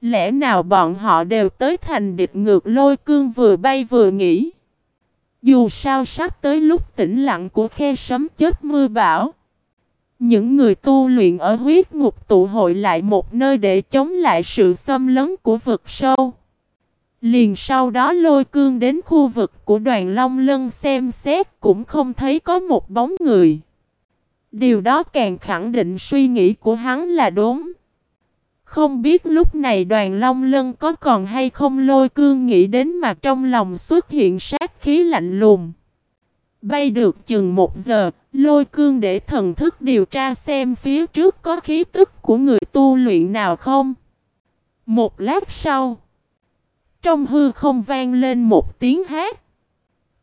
Lẽ nào bọn họ đều tới thành địch ngược lôi cương vừa bay vừa nghỉ. Dù sao sắp tới lúc tĩnh lặng của khe sấm chết mưa bão. Những người tu luyện ở huyết ngục tụ hội lại một nơi để chống lại sự xâm lấn của vực sâu. Liền sau đó lôi cương đến khu vực của đoàn Long Lân xem xét cũng không thấy có một bóng người. Điều đó càng khẳng định suy nghĩ của hắn là đúng. Không biết lúc này đoàn Long Lân có còn hay không lôi cương nghĩ đến mà trong lòng xuất hiện sát khí lạnh lùng. Bay được chừng một giờ, lôi cương để thần thức điều tra xem phía trước có khí tức của người tu luyện nào không. Một lát sau, trong hư không vang lên một tiếng hát.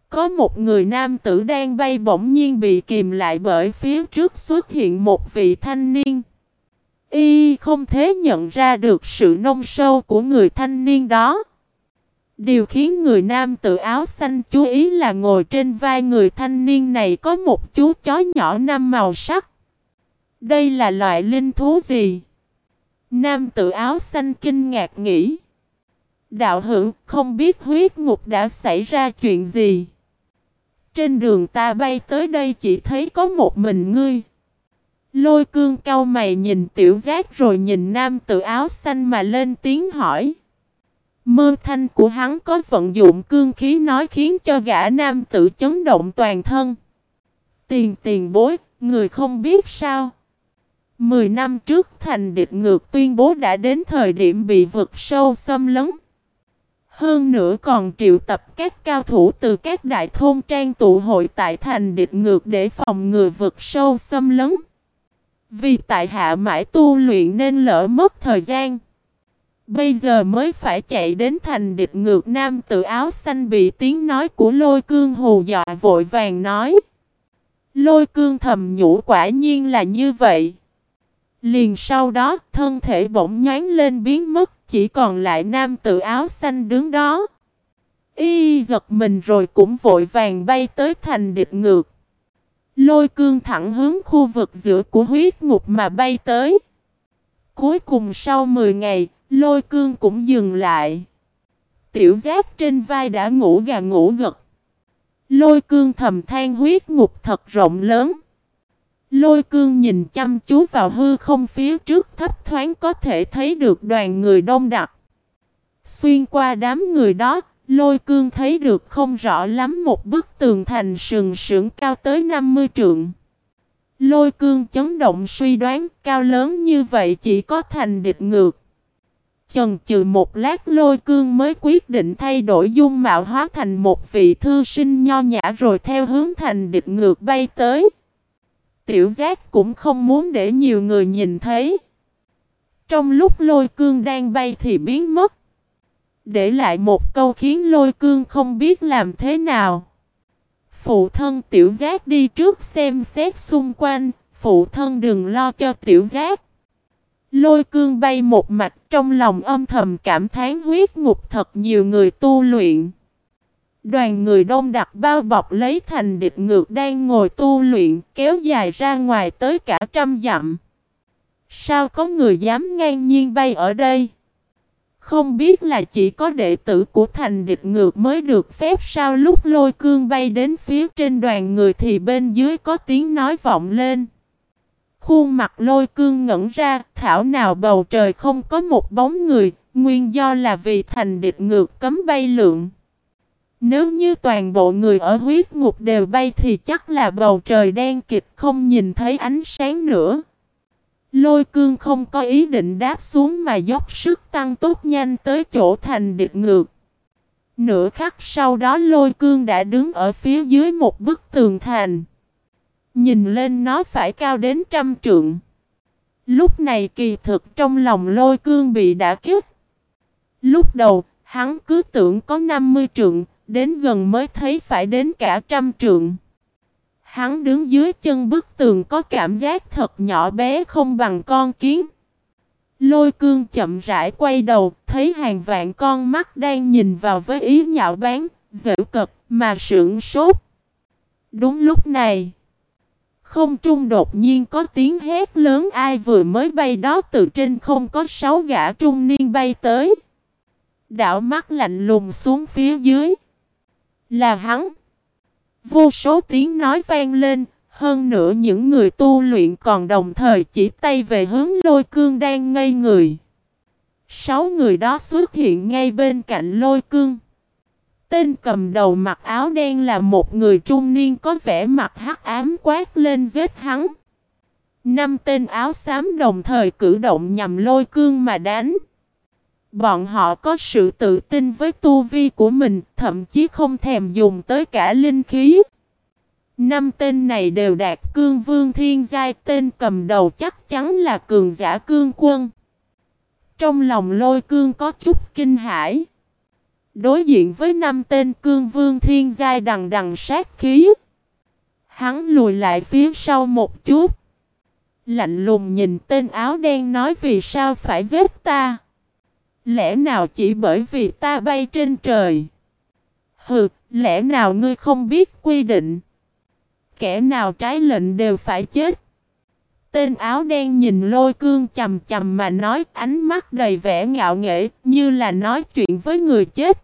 Có một người nam tử đang bay bỗng nhiên bị kìm lại bởi phía trước xuất hiện một vị thanh niên. Y không thể nhận ra được sự nông sâu của người thanh niên đó. Điều khiến người nam tự áo xanh chú ý là ngồi trên vai người thanh niên này có một chú chó nhỏ năm màu sắc. Đây là loại linh thú gì? Nam tự áo xanh kinh ngạc nghĩ. Đạo hữu, không biết huyết ngục đã xảy ra chuyện gì. Trên đường ta bay tới đây chỉ thấy có một mình ngươi. Lôi cương cau mày nhìn tiểu giác rồi nhìn nam tự áo xanh mà lên tiếng hỏi. Mơ thanh của hắn có vận dụng cương khí nói khiến cho gã nam tự chấn động toàn thân. Tiền tiền bối, người không biết sao. Mười năm trước thành địch ngược tuyên bố đã đến thời điểm bị vực sâu xâm lấn. Hơn nữa còn triệu tập các cao thủ từ các đại thôn trang tụ hội tại thành địch ngược để phòng ngừa vực sâu xâm lấn. Vì tại hạ mãi tu luyện nên lỡ mất thời gian. Bây giờ mới phải chạy đến thành địch ngược nam tự áo xanh bị tiếng nói của lôi cương hù dọa vội vàng nói. Lôi cương thầm nhủ quả nhiên là như vậy. Liền sau đó, thân thể bỗng nhán lên biến mất, chỉ còn lại nam tự áo xanh đứng đó. Y giật mình rồi cũng vội vàng bay tới thành địch ngược. Lôi cương thẳng hướng khu vực giữa của huyết ngục mà bay tới. Cuối cùng sau 10 ngày, lôi cương cũng dừng lại. Tiểu giáp trên vai đã ngủ gà ngủ gật. Lôi cương thầm than huyết ngục thật rộng lớn. Lôi cương nhìn chăm chú vào hư không phía trước thấp thoáng có thể thấy được đoàn người đông đặc. Xuyên qua đám người đó, lôi cương thấy được không rõ lắm, một bức tường thành sừng sững cao tới 50 trượng. Lôi cương chấn động suy đoán, cao lớn như vậy chỉ có thành địch ngược. Chần chừ một lát, lôi cương mới quyết định thay đổi dung mạo hóa thành một vị thư sinh nho nhã rồi theo hướng thành địch ngược bay tới. Tiểu giác cũng không muốn để nhiều người nhìn thấy. Trong lúc lôi cương đang bay thì biến mất. Để lại một câu khiến lôi cương không biết làm thế nào. Phụ thân tiểu giác đi trước xem xét xung quanh. Phụ thân đừng lo cho tiểu giác. Lôi cương bay một mạch trong lòng âm thầm cảm thán huyết ngục thật nhiều người tu luyện. Đoàn người đông đặc bao bọc lấy thành địch ngược đang ngồi tu luyện, kéo dài ra ngoài tới cả trăm dặm. Sao có người dám ngang nhiên bay ở đây? Không biết là chỉ có đệ tử của thành địch ngược mới được phép sao lúc lôi cương bay đến phía trên đoàn người thì bên dưới có tiếng nói vọng lên. Khuôn mặt lôi cương ngẩn ra, thảo nào bầu trời không có một bóng người, nguyên do là vì thành địch ngược cấm bay lượng. Nếu như toàn bộ người ở huyết ngục đều bay thì chắc là bầu trời đen kịch không nhìn thấy ánh sáng nữa. Lôi cương không có ý định đáp xuống mà dốc sức tăng tốt nhanh tới chỗ thành địch ngược. Nửa khắc sau đó lôi cương đã đứng ở phía dưới một bức tường thành. Nhìn lên nó phải cao đến trăm trượng. Lúc này kỳ thực trong lòng lôi cương bị đã kích. Lúc đầu, hắn cứ tưởng có 50 trượng, đến gần mới thấy phải đến cả trăm trượng. Hắn đứng dưới chân bức tường có cảm giác thật nhỏ bé không bằng con kiến. Lôi cương chậm rãi quay đầu, thấy hàng vạn con mắt đang nhìn vào với ý nhạo báng, dễ cật, mà sưởng sốt. Đúng lúc này, không trung đột nhiên có tiếng hét lớn ai vừa mới bay đó từ trên không có sáu gã trung niên bay tới. Đảo mắt lạnh lùng xuống phía dưới. Là hắn. Vô số tiếng nói vang lên, hơn nữa những người tu luyện còn đồng thời chỉ tay về hướng lôi cương đang ngây người. Sáu người đó xuất hiện ngay bên cạnh lôi cương. Tên cầm đầu mặc áo đen là một người trung niên có vẻ mặt hắc ám quát lên giết hắn. Năm tên áo xám đồng thời cử động nhằm lôi cương mà đánh. Bọn họ có sự tự tin với tu vi của mình, thậm chí không thèm dùng tới cả linh khí. Năm tên này đều đạt cương vương thiên giai, tên cầm đầu chắc chắn là cường giả cương quân. Trong lòng lôi cương có chút kinh hãi. Đối diện với năm tên cương vương thiên giai đằng đằng sát khí. Hắn lùi lại phía sau một chút. Lạnh lùng nhìn tên áo đen nói vì sao phải giết ta. Lẽ nào chỉ bởi vì ta bay trên trời? Hừ, lẽ nào ngươi không biết quy định? Kẻ nào trái lệnh đều phải chết. Tên áo đen nhìn lôi cương chầm chầm mà nói ánh mắt đầy vẻ ngạo nghễ như là nói chuyện với người chết.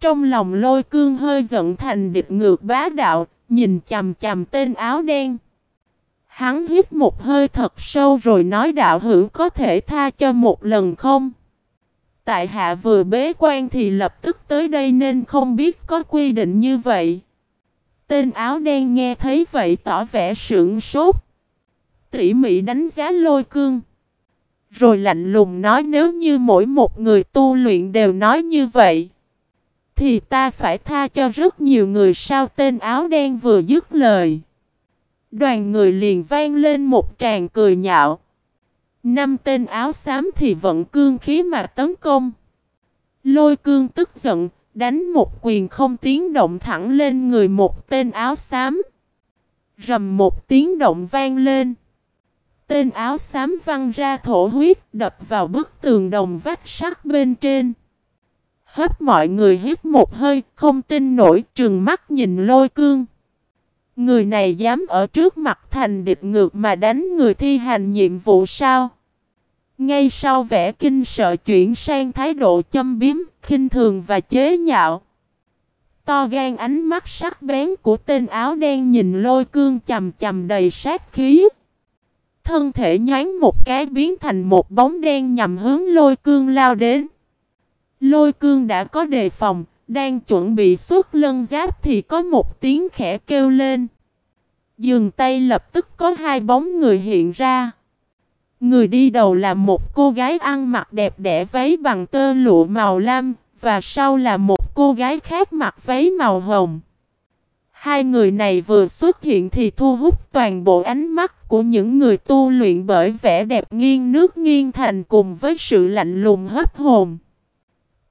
Trong lòng lôi cương hơi giận thành địch ngược bá đạo, nhìn chầm chầm tên áo đen. Hắn hít một hơi thật sâu rồi nói đạo hữu có thể tha cho một lần không? Tại hạ vừa bế quan thì lập tức tới đây nên không biết có quy định như vậy. Tên áo đen nghe thấy vậy tỏ vẻ sượng sốt. Tỉ mỉ đánh giá lôi cương. Rồi lạnh lùng nói nếu như mỗi một người tu luyện đều nói như vậy. Thì ta phải tha cho rất nhiều người sao tên áo đen vừa dứt lời. Đoàn người liền vang lên một tràng cười nhạo. Năm tên áo xám thì vận cương khí mà tấn công. Lôi cương tức giận, đánh một quyền không tiếng động thẳng lên người một tên áo xám. Rầm một tiếng động vang lên. Tên áo xám văng ra thổ huyết đập vào bức tường đồng vách sắt bên trên. Hết mọi người hít một hơi, không tin nổi trừng mắt nhìn lôi cương. Người này dám ở trước mặt thành địch ngược mà đánh người thi hành nhiệm vụ sao? Ngay sau vẻ kinh sợ chuyển sang thái độ châm biếm, khinh thường và chế nhạo. To gan ánh mắt sắc bén của tên áo đen nhìn lôi cương chầm chầm đầy sát khí. Thân thể nhánh một cái biến thành một bóng đen nhằm hướng lôi cương lao đến. Lôi cương đã có đề phòng, đang chuẩn bị xuất lân giáp thì có một tiếng khẽ kêu lên. Dường tay lập tức có hai bóng người hiện ra. Người đi đầu là một cô gái ăn mặc đẹp đẽ váy bằng tơ lụa màu lam, và sau là một cô gái khác mặc váy màu hồng. Hai người này vừa xuất hiện thì thu hút toàn bộ ánh mắt của những người tu luyện bởi vẻ đẹp nghiêng nước nghiêng thành cùng với sự lạnh lùng hấp hồn.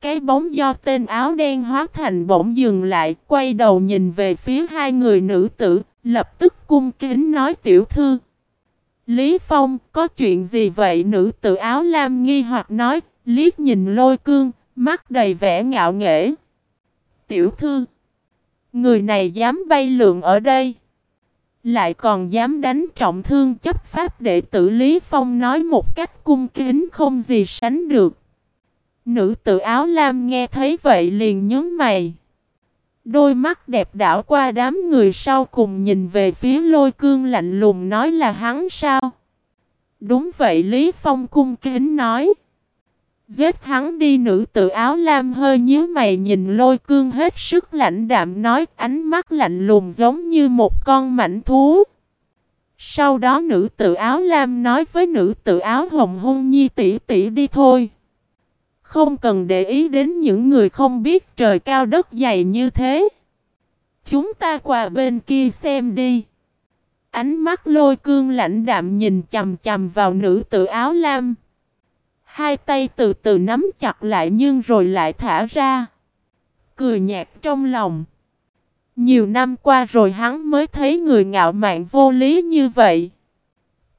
Cái bóng do tên áo đen hóa thành bỗng dừng lại, quay đầu nhìn về phía hai người nữ tử, lập tức cung kính nói tiểu thư. Lý Phong, có chuyện gì vậy? Nữ tử áo lam nghi hoặc nói, liếc nhìn lôi cương, mắt đầy vẻ ngạo nghễ. Tiểu thư, người này dám bay lượn ở đây. Lại còn dám đánh trọng thương chấp pháp đệ tử Lý Phong nói một cách cung kính không gì sánh được. Nữ tử áo lam nghe thấy vậy liền nhướng mày. Đôi mắt đẹp đảo qua đám người sau cùng nhìn về phía lôi cương lạnh lùng nói là hắn sao? Đúng vậy, Lý Phong cung kính nói. Giết hắn đi, nữ tự áo lam hơi nhíu mày nhìn lôi cương hết sức lạnh đạm nói, ánh mắt lạnh lùng giống như một con mảnh thú. Sau đó nữ tự áo lam nói với nữ tự áo hồng hung nhi, tỷ tỷ đi thôi. Không cần để ý đến những người không biết trời cao đất dày như thế. Chúng ta qua bên kia xem đi. Ánh mắt lôi cương lãnh đạm nhìn chầm chầm vào nữ tự áo lam. Hai tay từ từ nắm chặt lại nhưng rồi lại thả ra. Cười nhạt trong lòng. Nhiều năm qua rồi hắn mới thấy người ngạo mạn vô lý như vậy.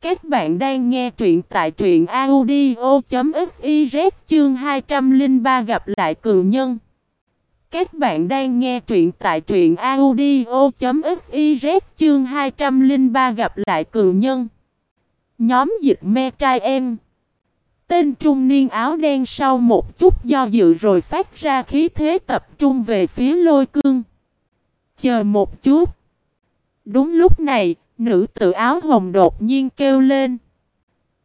Các bạn đang nghe truyện tại truyện audio.fiz chương 203 gặp lại cường nhân. Các bạn đang nghe truyện tại truyện audio.fiz chương 203 gặp lại cường nhân. Nhóm dịch me trai em. Tên trung niên áo đen sau một chút do dự rồi phát ra khí thế tập trung về phía lôi cương. Chờ một chút. Đúng lúc này, nữ tự áo hồng đột nhiên kêu lên.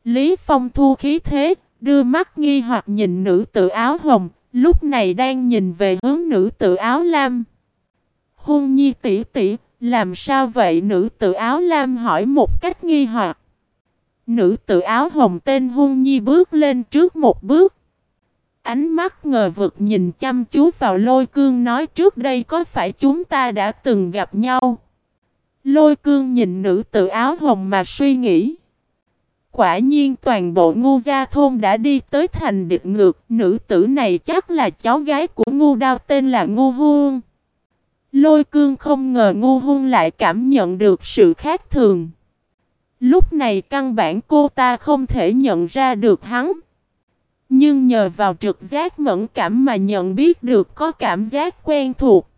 Lý Phong thu khí thế, đưa mắt nghi hoặc nhìn nữ tự áo hồng, lúc này đang nhìn về hướng nữ tự áo lam. Hôn nhi tỷ tỷ, làm sao vậy nữ tự áo lam hỏi một cách nghi hoặc. Nữ tự áo hồng tên hôn nhi bước lên trước một bước. Ánh mắt ngờ vực nhìn chăm chú vào lôi cương nói trước đây có phải chúng ta đã từng gặp nhau. Lôi cương nhìn nữ tự áo hồng mà suy nghĩ. Quả nhiên toàn bộ ngu gia thôn đã đi tới thành địch ngược, nữ tử này chắc là cháu gái của ngu đao tên là ngu huân. Lôi cương không ngờ ngu huân lại cảm nhận được sự khác thường. Lúc này căn bản cô ta không thể nhận ra được hắn. Nhưng nhờ vào trực giác mẫn cảm mà nhận biết được có cảm giác quen thuộc.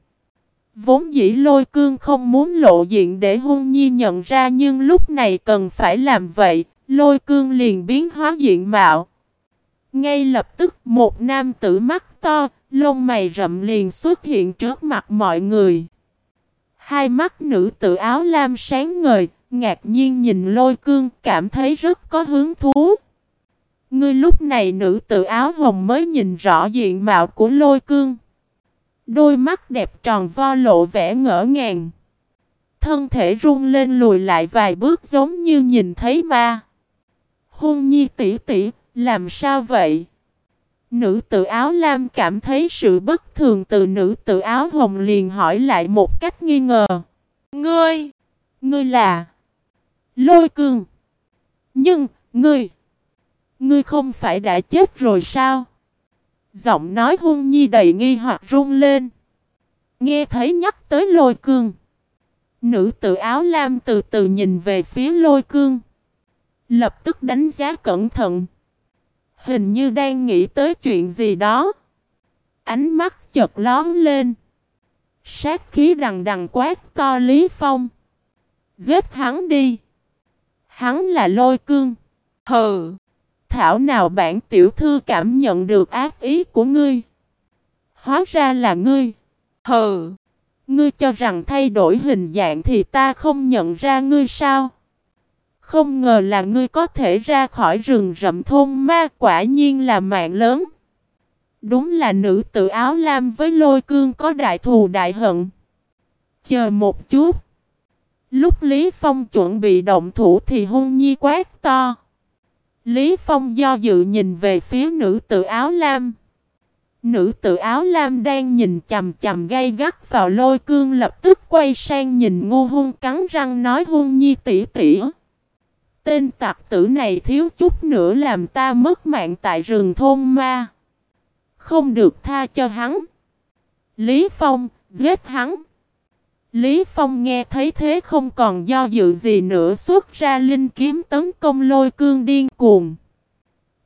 Vốn dĩ lôi cương không muốn lộ diện để hôn nhi nhận ra nhưng lúc này cần phải làm vậy, lôi cương liền biến hóa diện mạo. Ngay lập tức một nam tử mắt to, lông mày rậm liền xuất hiện trước mặt mọi người. Hai mắt nữ tử áo lam sáng ngời, ngạc nhiên nhìn lôi cương cảm thấy rất có hứng thú. Ngươi lúc này nữ tử áo hồng mới nhìn rõ diện mạo của lôi cương. Đôi mắt đẹp tròn vo lộ vẻ ngỡ ngàng. Thân thể rung lên lùi lại vài bước giống như nhìn thấy ma. Hôn nhi tỷ tỷ, làm sao vậy? Nữ tự áo lam cảm thấy sự bất thường từ nữ tự áo hồng liền hỏi lại một cách nghi ngờ. Ngươi, ngươi là lôi cương. Nhưng, ngươi, ngươi không phải đã chết rồi sao? Giọng nói hung nhi đầy nghi hoặc run lên. Nghe thấy nhắc tới lôi cương. Nữ tự áo lam từ từ nhìn về phía lôi cương. Lập tức đánh giá cẩn thận. Hình như đang nghĩ tới chuyện gì đó. Ánh mắt chợt lón lên. Sát khí đằng đằng quát to Lý Phong. Giết hắn đi. Hắn là lôi cương. Hừ. Thảo nào bản tiểu thư cảm nhận được ác ý của ngươi. Hóa ra là ngươi. Hừ. Ngươi cho rằng thay đổi hình dạng thì ta không nhận ra ngươi sao? Không ngờ là ngươi có thể ra khỏi rừng rậm thôn ma quả nhiên là mạng lớn. Đúng là nữ tự áo lam với lôi cương có đại thù đại hận. Chờ một chút. Lúc Lý Phong chuẩn bị động thủ thì hôn nhi quát to. Lý Phong do dự nhìn về phía nữ tự áo lam. Nữ tự áo lam đang nhìn chầm chầm gay gắt vào lôi cương lập tức quay sang nhìn ngu hung cắn răng nói hung nhi tỉ tỉ. Tên tặc tử này thiếu chút nữa làm ta mất mạng tại rừng thôn ma. Không được tha cho hắn. Lý Phong, giết hắn. Lý Phong nghe thấy thế không còn do dự gì nữa, xuất ra linh kiếm tấn công lôi cương điên cuồng.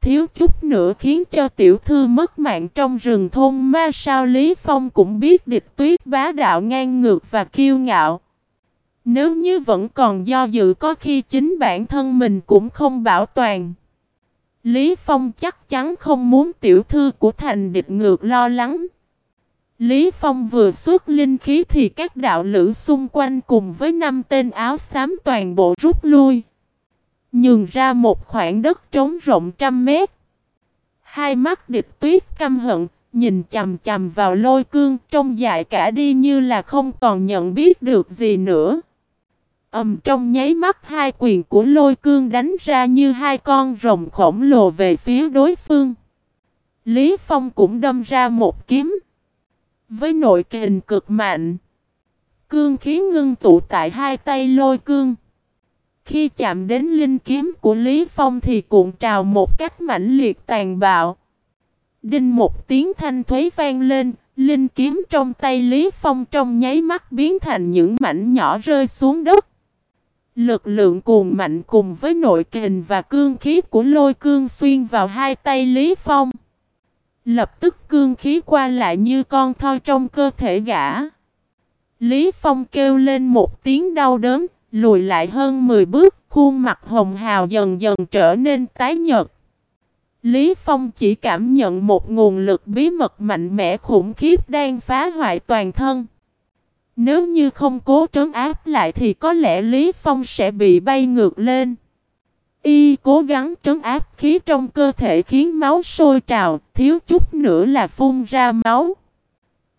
Thiếu chút nữa khiến cho tiểu thư mất mạng trong rừng thôn ma sao Lý Phong cũng biết địch tuyết bá đạo ngang ngược và kiêu ngạo. Nếu như vẫn còn do dự có khi chính bản thân mình cũng không bảo toàn. Lý Phong chắc chắn không muốn tiểu thư của thành địch ngược lo lắng. Lý Phong vừa xuất linh khí thì các đạo lữ xung quanh cùng với năm tên áo xám toàn bộ rút lui. Nhường ra một khoảng đất trống rộng trăm mét. Hai mắt địch tuyết căm hận, nhìn chầm chầm vào lôi cương trong dại cả đi như là không còn nhận biết được gì nữa. Ầm trong nháy mắt hai quyền của lôi cương đánh ra như hai con rồng khổng lồ về phía đối phương. Lý Phong cũng đâm ra một kiếm. Với nội kình cực mạnh. Cương khí ngưng tụ tại hai tay lôi cương. Khi chạm đến linh kiếm của Lý Phong thì cuộn trào một cách mãnh liệt tàn bạo. Đinh một tiếng thanh thuế vang lên, linh kiếm trong tay Lý Phong trong nháy mắt biến thành những mảnh nhỏ rơi xuống đất. Lực lượng cuồng mạnh cùng với nội kình và cương khí của lôi cương xuyên vào hai tay Lý Phong. Lập tức cương khí qua lại như con thoi trong cơ thể gã. Lý Phong kêu lên một tiếng đau đớn, lùi lại hơn 10 bước, khuôn mặt hồng hào dần dần trở nên tái nhợt. Lý Phong chỉ cảm nhận một nguồn lực bí mật mạnh mẽ khủng khiếp đang phá hoại toàn thân. Nếu như không cố trấn áp lại thì có lẽ Lý Phong sẽ bị bay ngược lên. Y cố gắng trấn áp khí trong cơ thể khiến máu sôi trào, thiếu chút nữa là phun ra máu.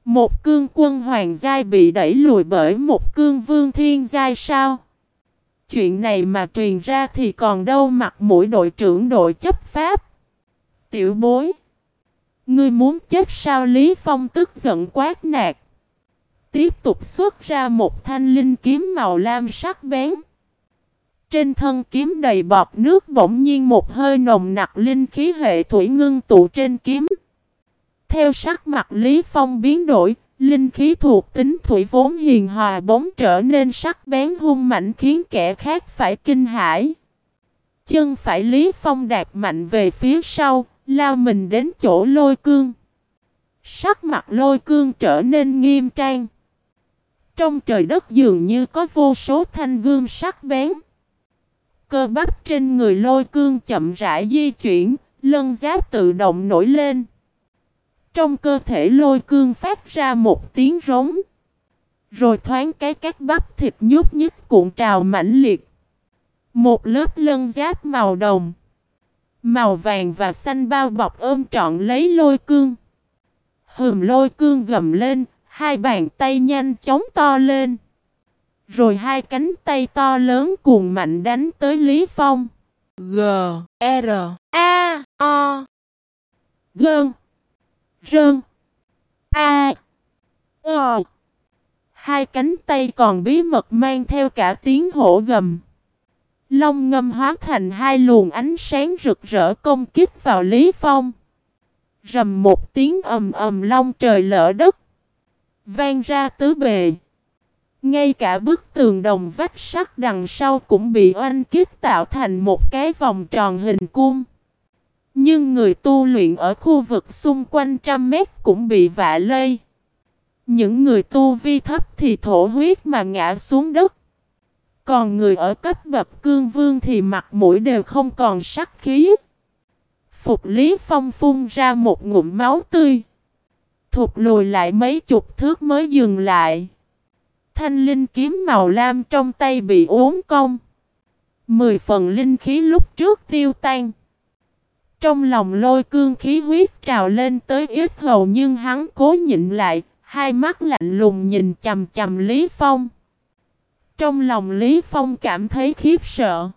Một cương quân hoàng giai bị đẩy lùi bởi một cương vương thiên giai sao? Chuyện này mà truyền ra thì còn đâu mặt mũi đội trưởng đội chấp pháp. Tiểu bối. Ngươi muốn chết sao Lý Phong tức giận quát nạt. Tiếp tục xuất ra một thanh linh kiếm màu lam sắc bén. Trên thân kiếm đầy bọt nước bỗng nhiên một hơi nồng nặc linh khí hệ thủy ngưng tụ trên kiếm. Theo sắc mặt Lý Phong biến đổi, linh khí thuộc tính thủy vốn hiền hòa bóng trở nên sắc bén hung mạnh khiến kẻ khác phải kinh hãi. Chân phải Lý Phong đạp mạnh về phía sau, lao mình đến chỗ lôi cương. Sắc mặt lôi cương trở nên nghiêm trang. Trong trời đất dường như có vô số thanh gươm sắc bén. Cơ bắp trên người lôi cương chậm rãi di chuyển, lân giáp tự động nổi lên. Trong cơ thể lôi cương phát ra một tiếng rống. Rồi thoáng cái các bắp thịt nhúc nhích cuộn trào mãnh liệt. Một lớp lân giáp màu đồng. Màu vàng và xanh bao bọc ôm trọn lấy lôi cương. Hừm lôi cương gầm lên, hai bàn tay nhanh chóng to lên. Rồi hai cánh tay to lớn cuồng mạnh đánh tới Lý Phong. G, R, A, O. Gơn. Rơn. A. O. Hai cánh tay còn bí mật mang theo cả tiếng hổ gầm. Long ngâm hóa thành hai luồng ánh sáng rực rỡ công kích vào Lý Phong. Rầm một tiếng ầm ầm long trời lỡ đất. Vang ra tứ bề. Ngay cả bức tường đồng vách sắt đằng sau cũng bị oanh kích tạo thành một cái vòng tròn hình cung. Nhưng người tu luyện ở khu vực xung quanh trăm mét cũng bị vạ lây. Những người tu vi thấp thì thổ huyết mà ngã xuống đất. Còn người ở cấp bậc cương vương thì mặt mũi đều không còn sắc khí. Phục Lý Phong phun ra một ngụm máu tươi. Thụt lùi lại mấy chục thước mới dừng lại. Thanh linh kiếm màu lam trong tay bị uốn cong. Mười phần linh khí lúc trước tiêu tan. Trong lòng lôi cương khí huyết trào lên tới ít hầu nhưng hắn cố nhịn lại, hai mắt lạnh lùng nhìn chầm chầm Lý Phong. Trong lòng Lý Phong cảm thấy khiếp sợ.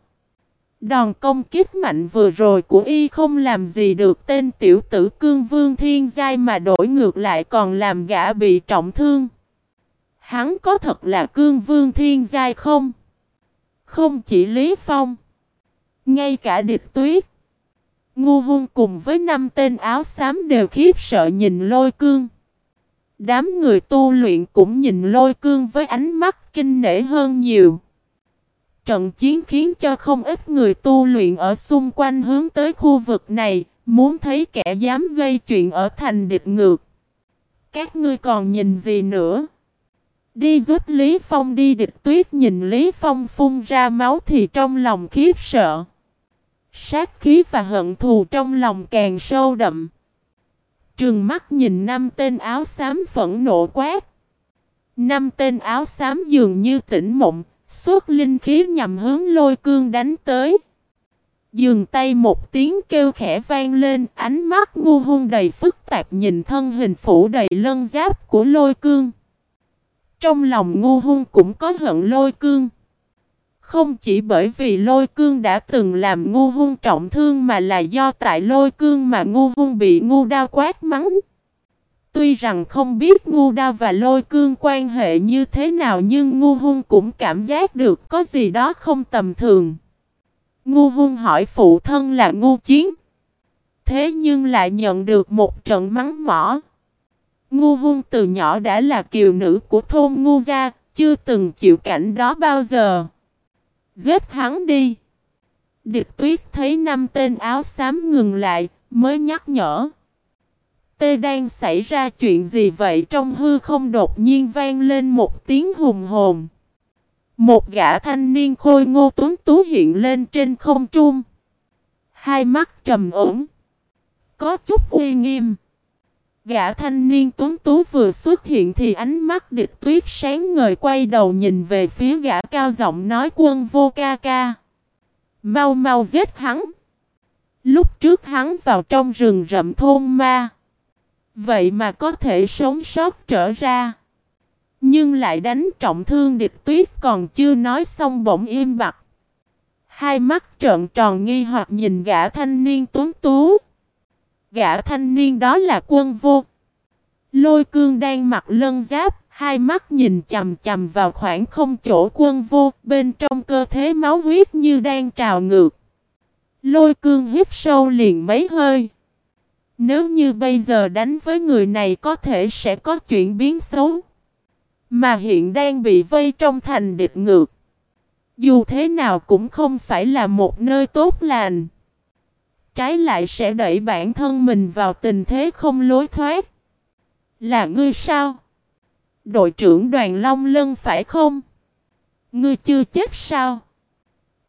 Đòn công kích mạnh vừa rồi của y không làm gì được tên tiểu tử cương vương thiên giai mà đổi ngược lại còn làm gã bị trọng thương. Hắn có thật là cương vương thiên giai không? Không chỉ Lý Phong. Ngay cả địch tuyết. Ngu hung cùng với năm tên áo xám đều khiếp sợ nhìn lôi cương. Đám người tu luyện cũng nhìn lôi cương với ánh mắt kinh nể hơn nhiều. Trận chiến khiến cho không ít người tu luyện ở xung quanh hướng tới khu vực này, muốn thấy kẻ dám gây chuyện ở thành địch ngược. Các ngươi còn nhìn gì nữa? Đi giúp Lý Phong đi địch tuyết nhìn Lý Phong phun ra máu thì trong lòng khiếp sợ. Sát khí và hận thù trong lòng càng sâu đậm. Trường mắt nhìn năm tên áo xám phẫn nộ quát. Năm tên áo xám dường như tỉnh mộng, suốt linh khí nhằm hướng lôi cương đánh tới. Dường tay một tiếng kêu khẽ vang lên, ánh mắt ngu hung đầy phức tạp nhìn thân hình phủ đầy lân giáp của lôi cương. Trong lòng ngu hung cũng có hận lôi cương. Không chỉ bởi vì lôi cương đã từng làm ngu hung trọng thương mà là do tại lôi cương mà ngu hung bị ngu đao quát mắng. Tuy rằng không biết ngu đao và lôi cương quan hệ như thế nào nhưng ngu hung cũng cảm giác được có gì đó không tầm thường. Ngu hung hỏi phụ thân là ngu chiến. Thế nhưng lại nhận được một trận mắng mỏ. Ngu hung từ nhỏ đã là kiều nữ của thôn ngu gia, chưa từng chịu cảnh đó bao giờ. Giết hắn đi. Địch tuyết thấy năm tên áo xám ngừng lại, mới nhắc nhở. tê đang xảy ra chuyện gì vậy trong hư không đột nhiên vang lên một tiếng hùng hồn. Một gã thanh niên khôi ngô tuấn tú hiện lên trên không trung. Hai mắt trầm ổn. Có chút uy nghiêm. Gã thanh niên tuấn tú vừa xuất hiện thì ánh mắt địch tuyết sáng ngời quay đầu nhìn về phía gã cao giọng nói quân vô ca ca. Mau mau giết hắn. Lúc trước hắn vào trong rừng rậm thôn ma. Vậy mà có thể sống sót trở ra. Nhưng lại đánh trọng thương địch tuyết còn chưa nói xong bỗng im bặt. Hai mắt trợn tròn nghi hoặc nhìn gã thanh niên tuấn tú. Gã thanh niên đó là quân vô. Lôi cương đang mặc lân giáp, hai mắt nhìn chầm chầm vào khoảng không chỗ quân vô, bên trong cơ thể máu huyết như đang trào ngược. Lôi cương hít sâu liền mấy hơi. Nếu như bây giờ đánh với người này có thể sẽ có chuyện biến xấu. Mà hiện đang bị vây trong thành địch ngược. Dù thế nào cũng không phải là một nơi tốt lành. Trái lại sẽ đẩy bản thân mình vào tình thế không lối thoát. Là ngươi sao? Đội trưởng đoàn Long Lân phải không? Ngươi chưa chết sao?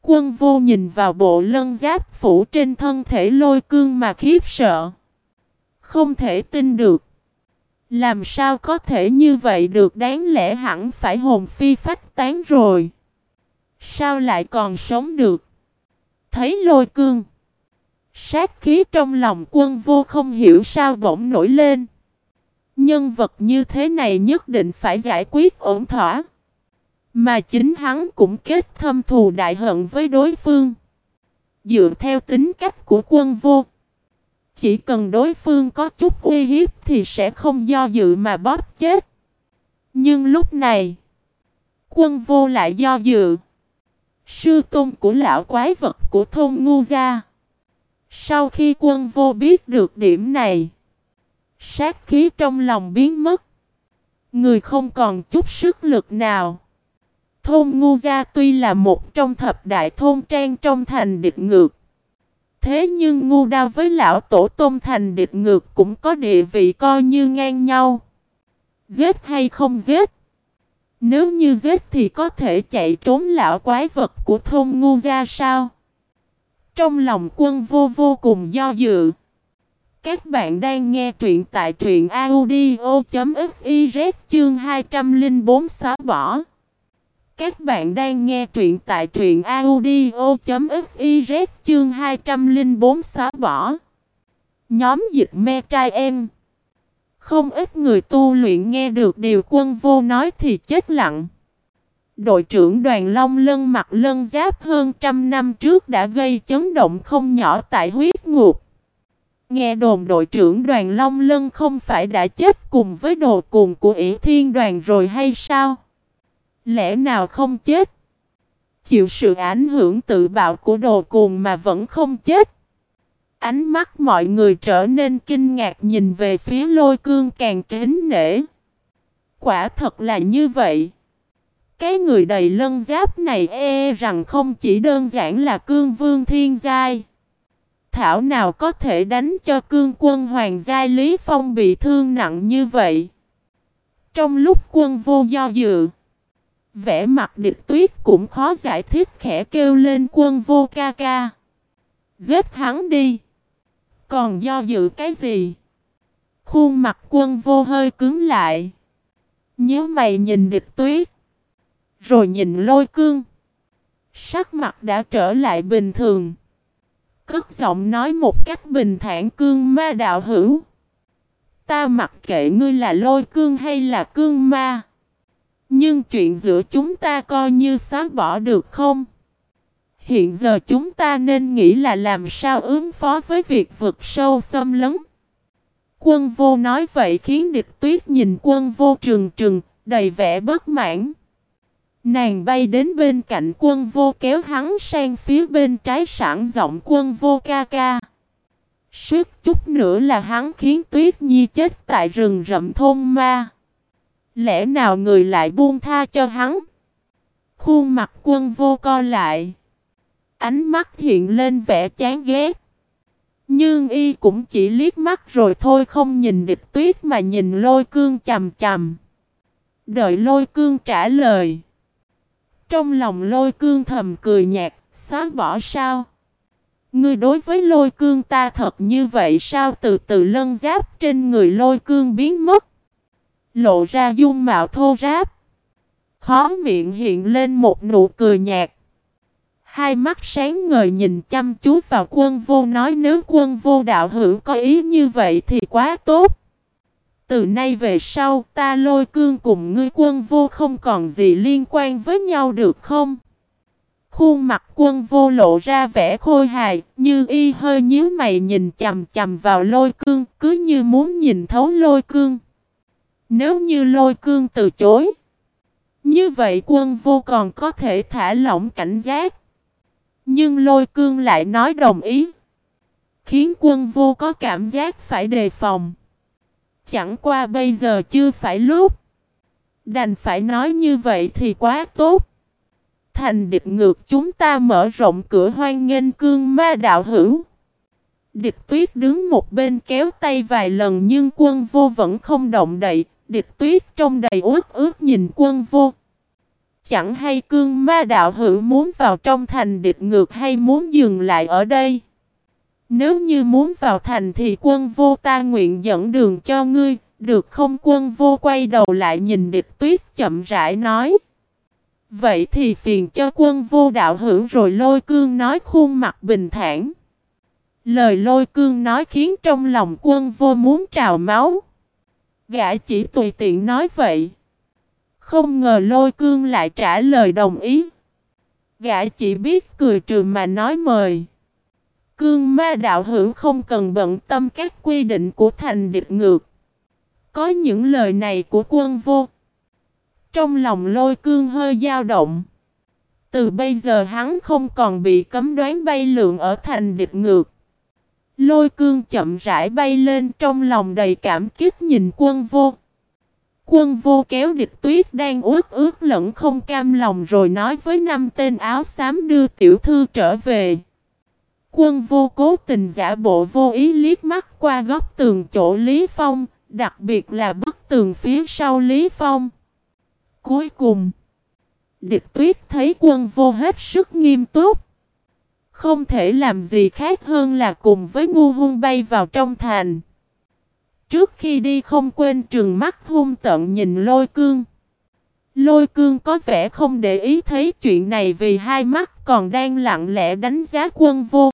Quân vô nhìn vào bộ lân giáp phủ trên thân thể lôi cương mà khiếp sợ. Không thể tin được. Làm sao có thể như vậy được đáng lẽ hẳn phải hồn phi phách tán rồi. Sao lại còn sống được? Thấy lôi cương. Sát khí trong lòng quân vô không hiểu sao bỗng nổi lên. Nhân vật như thế này nhất định phải giải quyết ổn thỏa. Mà chính hắn cũng kết thâm thù đại hận với đối phương. Dựa theo tính cách của quân vô. Chỉ cần đối phương có chút uy hiếp thì sẽ không do dự mà bóp chết. Nhưng lúc này, quân vô lại do dự. Sư tôn của lão quái vật của thôn ngu gia. Sau khi quân vô biết được điểm này, sát khí trong lòng biến mất. Người không còn chút sức lực nào. Thôn Ngu Gia tuy là một trong thập đại thôn trang trong thành địch ngược. Thế nhưng Ngu Đao với lão tổ tôn thành địch ngược cũng có địa vị coi như ngang nhau. Giết hay không giết? Nếu như giết thì có thể chạy trốn lão quái vật của thôn Ngu Gia sao? Trong lòng quân vô vô cùng do dự. Các bạn đang nghe truyện tại truyện audio.fiz chương 204 xóa bỏ. Các bạn đang nghe truyện tại truyện audio.fiz chương 204 xóa bỏ. Nhóm dịch me trai em. Không ít người tu luyện nghe được điều quân vô nói thì chết lặng. Đội trưởng đoàn Long Lân mặc lân giáp hơn trăm năm trước đã gây chấn động không nhỏ tại huyết ngục. Nghe đồn đội trưởng đoàn Long Lân không phải đã chết cùng với đồ cùng của ỷ thiên đoàn rồi hay sao? Lẽ nào không chết? Chịu sự ảnh hưởng tự bạo của đồ cuồng mà vẫn không chết. Ánh mắt mọi người trở nên kinh ngạc nhìn về phía lôi cương càng kính nể. Quả thật là như vậy. Cái người đầy lân giáp này e, rằng không chỉ đơn giản là cương vương thiên giai. Thảo nào có thể đánh cho cương quân hoàng giai Lý Phong bị thương nặng như vậy. Trong lúc quân vô do dự. vẻ mặt địch tuyết cũng khó giải thích khẽ kêu lên quân vô ca ca. Giết hắn đi. Còn do dự cái gì? Khuôn mặt quân vô hơi cứng lại. Nhớ mày nhìn địch tuyết. Rồi nhìn lôi cương. Sắc mặt đã trở lại bình thường. Cất giọng nói một cách bình thản cương ma đạo hữu. Ta mặc kệ ngươi là lôi cương hay là cương ma. Nhưng chuyện giữa chúng ta coi như xóa bỏ được không? Hiện giờ chúng ta nên nghĩ là làm sao ứng phó với việc vực sâu xâm lấn. Quân vô nói vậy khiến địch tuyết nhìn quân vô trừng trừng, đầy vẻ bất mãn. Nàng bay đến bên cạnh quân vô kéo hắn sang phía bên trái sẵn giọng quân vô ca ca. Suốt chút nữa là hắn khiến tuyết nhi chết tại rừng rậm thôn ma. Lẽ nào người lại buông tha cho hắn? Khuôn mặt quân vô co lại. Ánh mắt hiện lên vẻ chán ghét. Nhưng y cũng chỉ liếc mắt rồi thôi không nhìn địch tuyết mà nhìn lôi cương chầm chầm. Đợi lôi cương trả lời. Trong lòng lôi cương thầm cười nhạt, xóa bỏ sao? Ngươi đối với lôi cương ta thật như vậy sao từ từ lân giáp trên người lôi cương biến mất. Lộ ra dung mạo thô ráp. Khó miệng hiện lên một nụ cười nhạt. Hai mắt sáng ngời nhìn chăm chú vào quân vô nói nếu quân vô đạo hữu có ý như vậy thì quá tốt. Từ nay về sau ta lôi cương cùng ngươi quân vô không còn gì liên quan với nhau được không? Khuôn mặt quân vô lộ ra vẻ khôi hài, như y hơi nhíu mày nhìn chầm chầm vào lôi cương, cứ như muốn nhìn thấu lôi cương. Nếu như lôi cương từ chối, như vậy quân vô còn có thể thả lỏng cảnh giác. Nhưng lôi cương lại nói đồng ý. Khiến quân vô có cảm giác phải đề phòng. Chẳng qua bây giờ chưa phải lúc. Đành phải nói như vậy thì quá tốt. Thành địch ngược chúng ta mở rộng cửa hoan nghênh cương ma đạo hữu. Địch tuyết đứng một bên kéo tay vài lần nhưng quân vô vẫn không động đậy. Địch tuyết trong đầy ướt ướt nhìn quân vô. Chẳng hay cương ma đạo hữu muốn vào trong thành địch ngược hay muốn dừng lại ở đây. Nếu như muốn vào thành thì quân vô ta nguyện dẫn đường cho ngươi, được không quân vô quay đầu lại nhìn địch tuyết chậm rãi nói. Vậy thì phiền cho quân vô đạo hữu rồi lôi cương nói khuôn mặt bình thản. Lời lôi cương nói khiến trong lòng quân vô muốn trào máu. Gã chỉ tùy tiện nói vậy. Không ngờ lôi cương lại trả lời đồng ý. Gã chỉ biết cười trừ mà nói mời. Cương ma đạo hữu không cần bận tâm các quy định của thành địch ngược. Có những lời này của quân vô. Trong lòng lôi cương hơi dao động. Từ bây giờ hắn không còn bị cấm đoán bay lượn ở thành địch ngược. Lôi cương chậm rãi bay lên trong lòng đầy cảm kích nhìn quân vô. Quân vô kéo địch tuyết đang ướt ướt lẫn không cam lòng rồi nói với năm tên áo xám đưa tiểu thư trở về. Quân vô cố tình giả bộ vô ý liếc mắt qua góc tường chỗ Lý Phong, đặc biệt là bức tường phía sau Lý Phong. Cuối cùng, địch tuyết thấy quân vô hết sức nghiêm túc. Không thể làm gì khác hơn là cùng với ngu hung bay vào trong thành. Trước khi đi không quên trường mắt hung tận nhìn lôi cương. Lôi cương có vẻ không để ý thấy chuyện này vì hai mắt còn đang lặng lẽ đánh giá quân vô.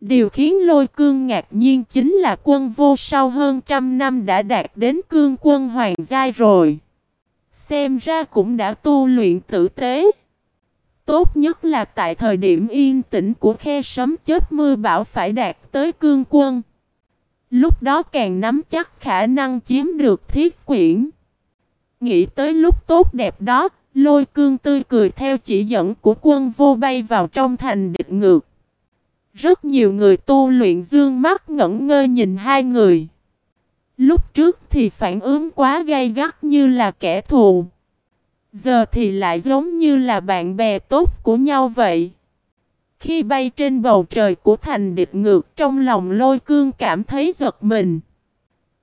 Điều khiến lôi cương ngạc nhiên chính là quân vô sau hơn trăm năm đã đạt đến cương quân hoàng giai rồi. Xem ra cũng đã tu luyện tử tế. Tốt nhất là tại thời điểm yên tĩnh của khe sấm chết mưa bão phải đạt tới cương quân. Lúc đó càng nắm chắc khả năng chiếm được thiết quyển. Nghĩ tới lúc tốt đẹp đó, lôi cương tươi cười theo chỉ dẫn của quân vô bay vào trong thành địch ngược. Rất nhiều người tu luyện dương mắt ngẩn ngơ nhìn hai người. Lúc trước thì phản ứng quá gay gắt như là kẻ thù. Giờ thì lại giống như là bạn bè tốt của nhau vậy. Khi bay trên bầu trời của thành địch ngược trong lòng lôi cương cảm thấy giật mình.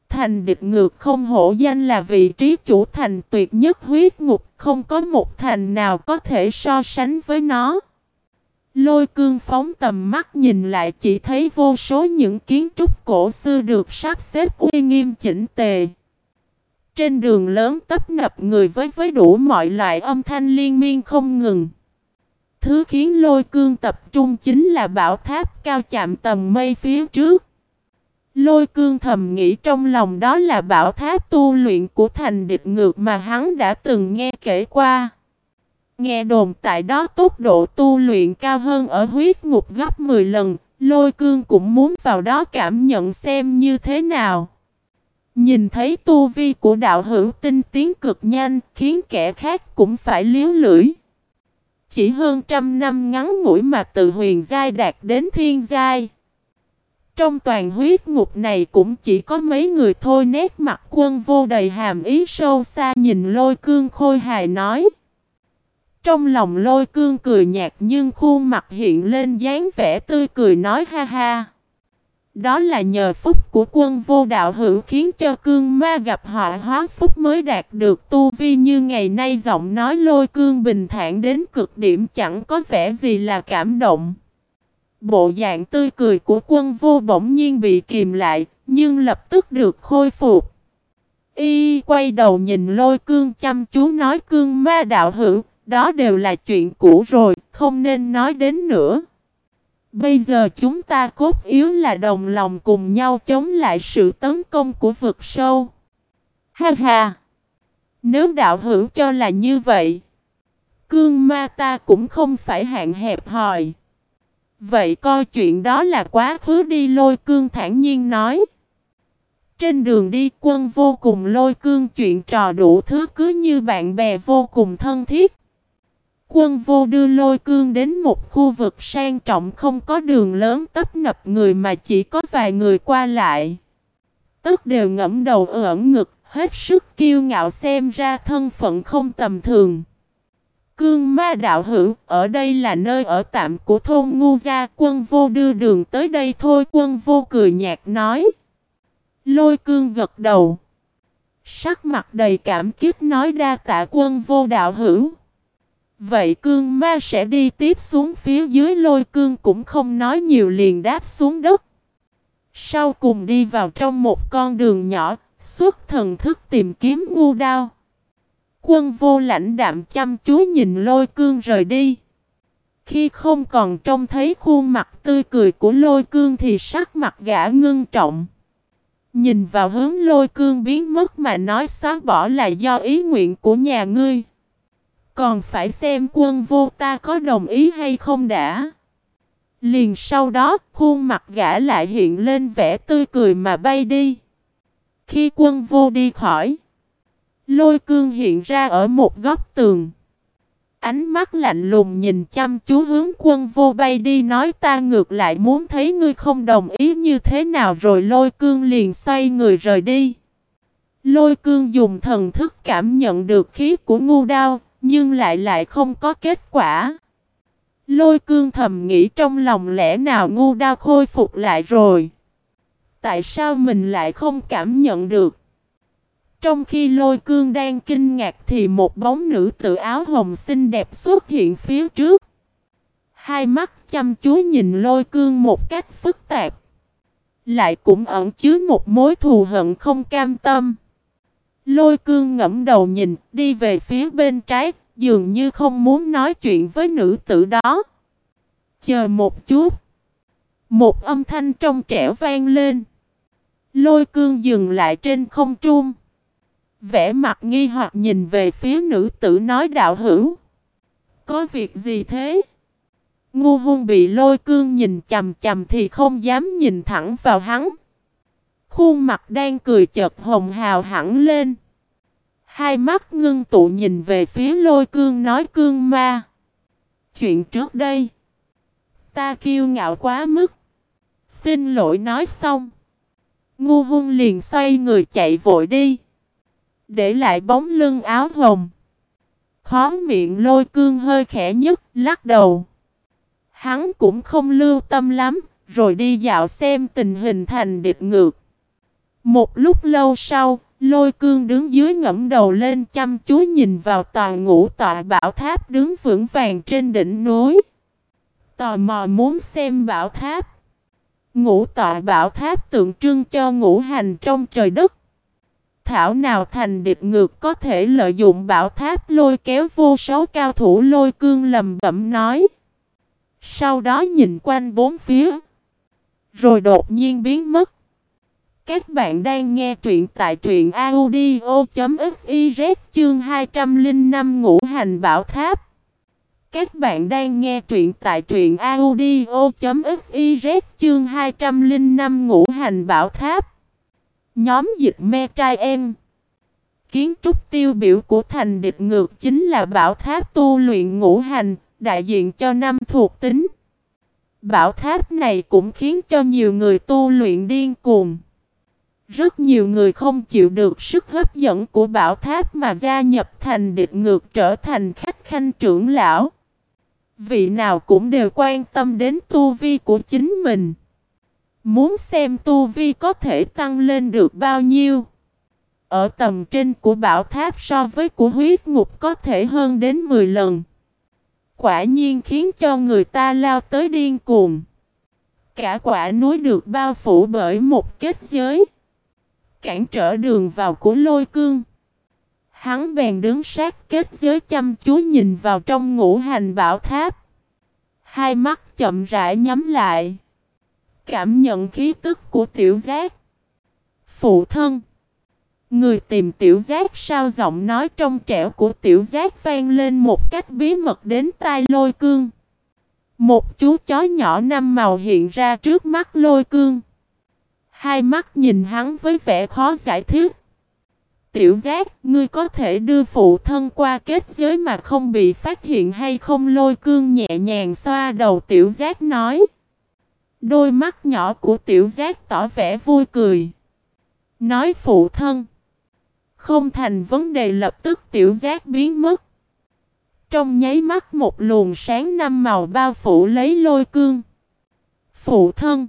Thành địch ngược không hổ danh là vị trí chủ thành tuyệt nhất huyết ngục, không có một thành nào có thể so sánh với nó. Lôi cương phóng tầm mắt nhìn lại chỉ thấy vô số những kiến trúc cổ xưa được sắp xếp uy nghiêm chỉnh tề. Trên đường lớn tấp nập người với với đủ mọi loại âm thanh liên miên không ngừng. Thứ khiến lôi cương tập trung chính là bảo tháp cao chạm tầm mây phía trước. Lôi cương thầm nghĩ trong lòng đó là bảo tháp tu luyện của thành địch ngược mà hắn đã từng nghe kể qua. Nghe đồn tại đó tốc độ tu luyện cao hơn ở huyết ngục gấp 10 lần, lôi cương cũng muốn vào đó cảm nhận xem như thế nào. Nhìn thấy tu vi của đạo hữu tinh tiến cực nhanh, khiến kẻ khác cũng phải liếu lưỡi. Chỉ hơn trăm năm ngắn ngủi mà từ huyền giai đạt đến thiên giai. Trong toàn huyết ngục này cũng chỉ có mấy người thôi nét mặt quân vô đầy hàm ý sâu xa nhìn lôi cương khôi hài nói. Trong lòng lôi cương cười nhạt nhưng khuôn mặt hiện lên dáng vẻ tươi cười nói ha ha. Đó là nhờ phúc của quân vô đạo hữu khiến cho cương ma gặp họ hóa phúc mới đạt được tu vi như ngày nay giọng nói lôi cương bình thản đến cực điểm chẳng có vẻ gì là cảm động. Bộ dạng tươi cười của quân vô bỗng nhiên bị kìm lại, nhưng lập tức được khôi phục. Y quay đầu nhìn lôi cương chăm chú nói cương ma đạo hữu, đó đều là chuyện cũ rồi, không nên nói đến nữa. Bây giờ chúng ta cốt yếu là đồng lòng cùng nhau chống lại sự tấn công của vực sâu. Ha ha! Nếu đạo hữu cho là như vậy, cương ma ta cũng không phải hạn hẹp hòi. Vậy coi chuyện đó là quá khứ đi lôi cương thản nhiên nói. Trên đường đi quân vô cùng lôi cương chuyện trò đủ thứ cứ như bạn bè vô cùng thân thiết. Quân vô đưa lôi cương đến một khu vực sang trọng không có đường lớn tấp nập người mà chỉ có vài người qua lại. Tất đều ngẫm đầu ẩn ngực, hết sức kiêu ngạo xem ra thân phận không tầm thường. Cương ma đạo hữu, ở đây là nơi ở tạm của thôn ngu gia, quân vô đưa đường tới đây thôi, quân vô cười nhạt nói. Lôi cương gật đầu. Sắc mặt đầy cảm kích nói đa tạ quân vô đạo hữu. Vậy cương ma sẽ đi tiếp xuống phía dưới lôi cương cũng không nói nhiều liền đáp xuống đất. Sau cùng đi vào trong một con đường nhỏ, xuất thần thức tìm kiếm ngu đao. Quân vô lãnh đạm chăm chú nhìn lôi cương rời đi. Khi không còn trông thấy khuôn mặt tươi cười của lôi cương thì sắc mặt gã ngưng trọng. Nhìn vào hướng lôi cương biến mất mà nói xóa bỏ là do ý nguyện của nhà ngươi. Còn phải xem quân vô ta có đồng ý hay không đã. Liền sau đó, khuôn mặt gã lại hiện lên vẻ tươi cười mà bay đi. Khi quân vô đi khỏi, lôi cương hiện ra ở một góc tường. Ánh mắt lạnh lùng nhìn chăm chú hướng quân vô bay đi nói ta ngược lại muốn thấy ngươi không đồng ý như thế nào rồi lôi cương liền xoay người rời đi. Lôi cương dùng thần thức cảm nhận được khí của ngu đao, nhưng lại lại không có kết quả. Lôi cương thầm nghĩ trong lòng lẽ nào ngu đao khôi phục lại rồi. Tại sao mình lại không cảm nhận được? Trong khi lôi cương đang kinh ngạc thì một bóng nữ tự áo hồng xinh đẹp xuất hiện phía trước. Hai mắt chăm chú nhìn lôi cương một cách phức tạp. Lại cũng ẩn chứa một mối thù hận không cam tâm. Lôi cương ngẫm đầu nhìn, đi về phía bên trái, dường như không muốn nói chuyện với nữ tử đó. Chờ một chút. Một âm thanh trong trẻo vang lên. Lôi cương dừng lại trên không trung. Vẽ mặt nghi hoặc nhìn về phía nữ tử nói đạo hữu. Có việc gì thế? Ngu hôn bị lôi cương nhìn chầm chầm thì không dám nhìn thẳng vào hắn. Khuôn mặt đang cười chợt hồng hào hẳn lên. Hai mắt ngưng tụ nhìn về phía lôi cương nói cương ma. Chuyện trước đây. Ta kiêu ngạo quá mức. Xin lỗi nói xong. Ngu hung liền xoay người chạy vội đi. Để lại bóng lưng áo hồng. Khó miệng lôi cương hơi khẽ nhất, lắc đầu. Hắn cũng không lưu tâm lắm, rồi đi dạo xem tình hình thành địch ngược. Một lúc lâu sau, lôi cương đứng dưới ngẫm đầu lên chăm chú nhìn vào tòa ngũ tọa bảo tháp đứng vững vàng trên đỉnh núi. Tò mò muốn xem bảo tháp. Ngũ tọa bảo tháp tượng trưng cho ngũ hành trong trời đất thảo nào thành địch ngược có thể lợi dụng bảo tháp lôi kéo vô số cao thủ lôi cương lầm bẩm nói. Sau đó nhìn quanh bốn phía. Rồi đột nhiên biến mất. Các bạn đang nghe truyện tại truyện audio.fiz chương 205 ngũ hành bảo tháp. Các bạn đang nghe truyện tại truyện audio.fiz chương 205 ngũ hành bảo tháp. Nhóm dịch me trai em. Kiến trúc tiêu biểu của thành địch ngược chính là bảo tháp tu luyện ngũ hành, đại diện cho năm thuộc tính. Bảo tháp này cũng khiến cho nhiều người tu luyện điên cuồng. Rất nhiều người không chịu được sức hấp dẫn của bảo tháp mà gia nhập thành địch ngược trở thành khách khanh trưởng lão. Vị nào cũng đều quan tâm đến tu vi của chính mình. Muốn xem tu vi có thể tăng lên được bao nhiêu. Ở tầm trên của bảo tháp so với của huyết ngục có thể hơn đến 10 lần. Quả nhiên khiến cho người ta lao tới điên cuồng. Cả quả núi được bao phủ bởi một kết giới. Cản trở đường vào của lôi cương. Hắn bèn đứng sát kết giới chăm chú nhìn vào trong ngũ hành bảo tháp. Hai mắt chậm rãi nhắm lại. Cảm nhận khí tức của tiểu giác. Phụ thân. Người tìm tiểu giác sao giọng nói trong trẻo của tiểu giác vang lên một cách bí mật đến tai lôi cương. Một chú chó nhỏ năm màu hiện ra trước mắt lôi cương. Hai mắt nhìn hắn với vẻ khó giải thích. Tiểu giác, ngươi có thể đưa phụ thân qua kết giới mà không bị phát hiện hay không lôi cương nhẹ nhàng xoa đầu tiểu giác nói. Đôi mắt nhỏ của tiểu giác tỏ vẻ vui cười. Nói phụ thân. Không thành vấn đề lập tức tiểu giác biến mất. Trong nháy mắt một luồng sáng năm màu bao phủ lấy lôi cương. Phụ thân.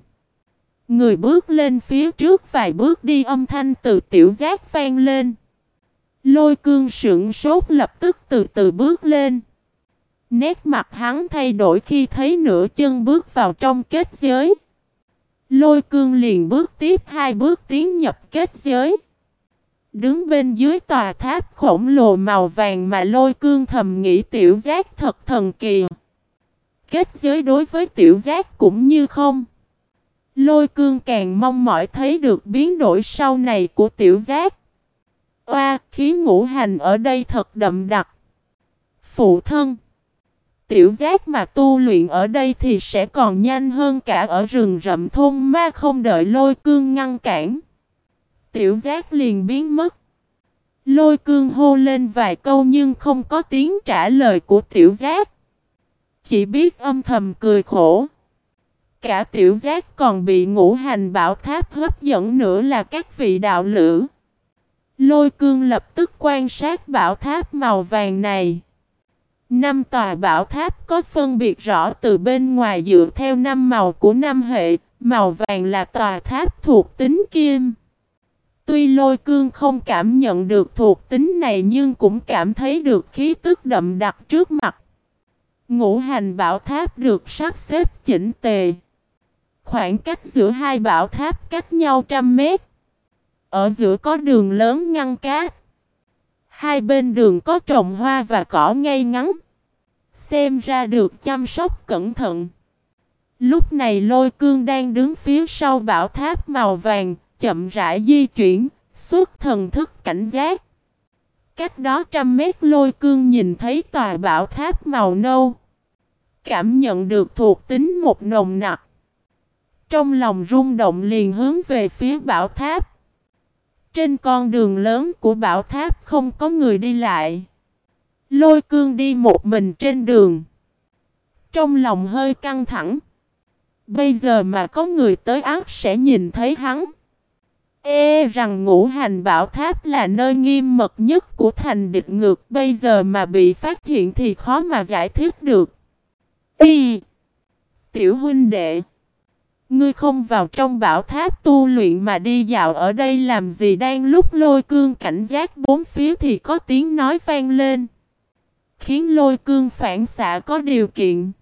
Người bước lên phía trước vài bước đi, âm thanh từ tiểu giác vang lên. Lôi cương sững sốt lập tức từ từ bước lên. Nét mặt hắn thay đổi khi thấy nửa chân bước vào trong kết giới. Lôi cương liền bước tiếp hai bước tiến nhập kết giới. Đứng bên dưới tòa tháp khổng lồ màu vàng mà lôi cương thầm nghĩ tiểu giác thật thần kỳ. Kết giới đối với tiểu giác cũng như không. Lôi cương càng mong mỏi thấy được biến đổi sau này của tiểu giác. Oa, khí ngũ hành ở đây thật đậm đặc. Phụ thân. Tiểu giác mà tu luyện ở đây thì sẽ còn nhanh hơn cả ở rừng rậm thôn ma không đợi lôi cương ngăn cản. Tiểu giác liền biến mất. Lôi cương hô lên vài câu nhưng không có tiếng trả lời của tiểu giác. Chỉ biết âm thầm cười khổ. Cả tiểu giác còn bị ngũ hành bảo tháp hấp dẫn nữa là các vị đạo lữ. Lôi cương lập tức quan sát bảo tháp màu vàng này. Năm tòa bảo tháp có phân biệt rõ từ bên ngoài dựa theo năm màu của năm hệ, màu vàng là tòa tháp thuộc tính kim. Tuy lôi cương không cảm nhận được thuộc tính này nhưng cũng cảm thấy được khí tức đậm đặc trước mặt. Ngũ hành bảo tháp được sắp xếp chỉnh tề. Khoảng cách giữa hai bảo tháp cách nhau trăm mét. Ở giữa có đường lớn ngăn cát. Hai bên đường có trồng hoa và cỏ ngay ngắn. Xem ra được chăm sóc cẩn thận. Lúc này lôi cương đang đứng phía sau bảo tháp màu vàng, chậm rãi di chuyển, suốt thần thức cảnh giác. Cách đó trăm mét lôi cương nhìn thấy tòa bảo tháp màu nâu. Cảm nhận được thuộc tính một nồng nặc. Trong lòng rung động liền hướng về phía bảo tháp. Trên con đường lớn của bảo tháp không có người đi lại. Lôi cương đi một mình trên đường. Trong lòng hơi căng thẳng. Bây giờ mà có người tới ác sẽ nhìn thấy hắn. Ê rằng ngũ hành bảo tháp là nơi nghiêm mật nhất của thành địch ngược. Bây giờ mà bị phát hiện thì khó mà giải thích được. Y Tiểu huynh đệ Ngươi không vào trong bảo tháp tu luyện mà đi dạo ở đây làm gì đang lúc lôi cương cảnh giác bốn phía thì có tiếng nói vang lên. Khiến lôi cương phản xạ có điều kiện.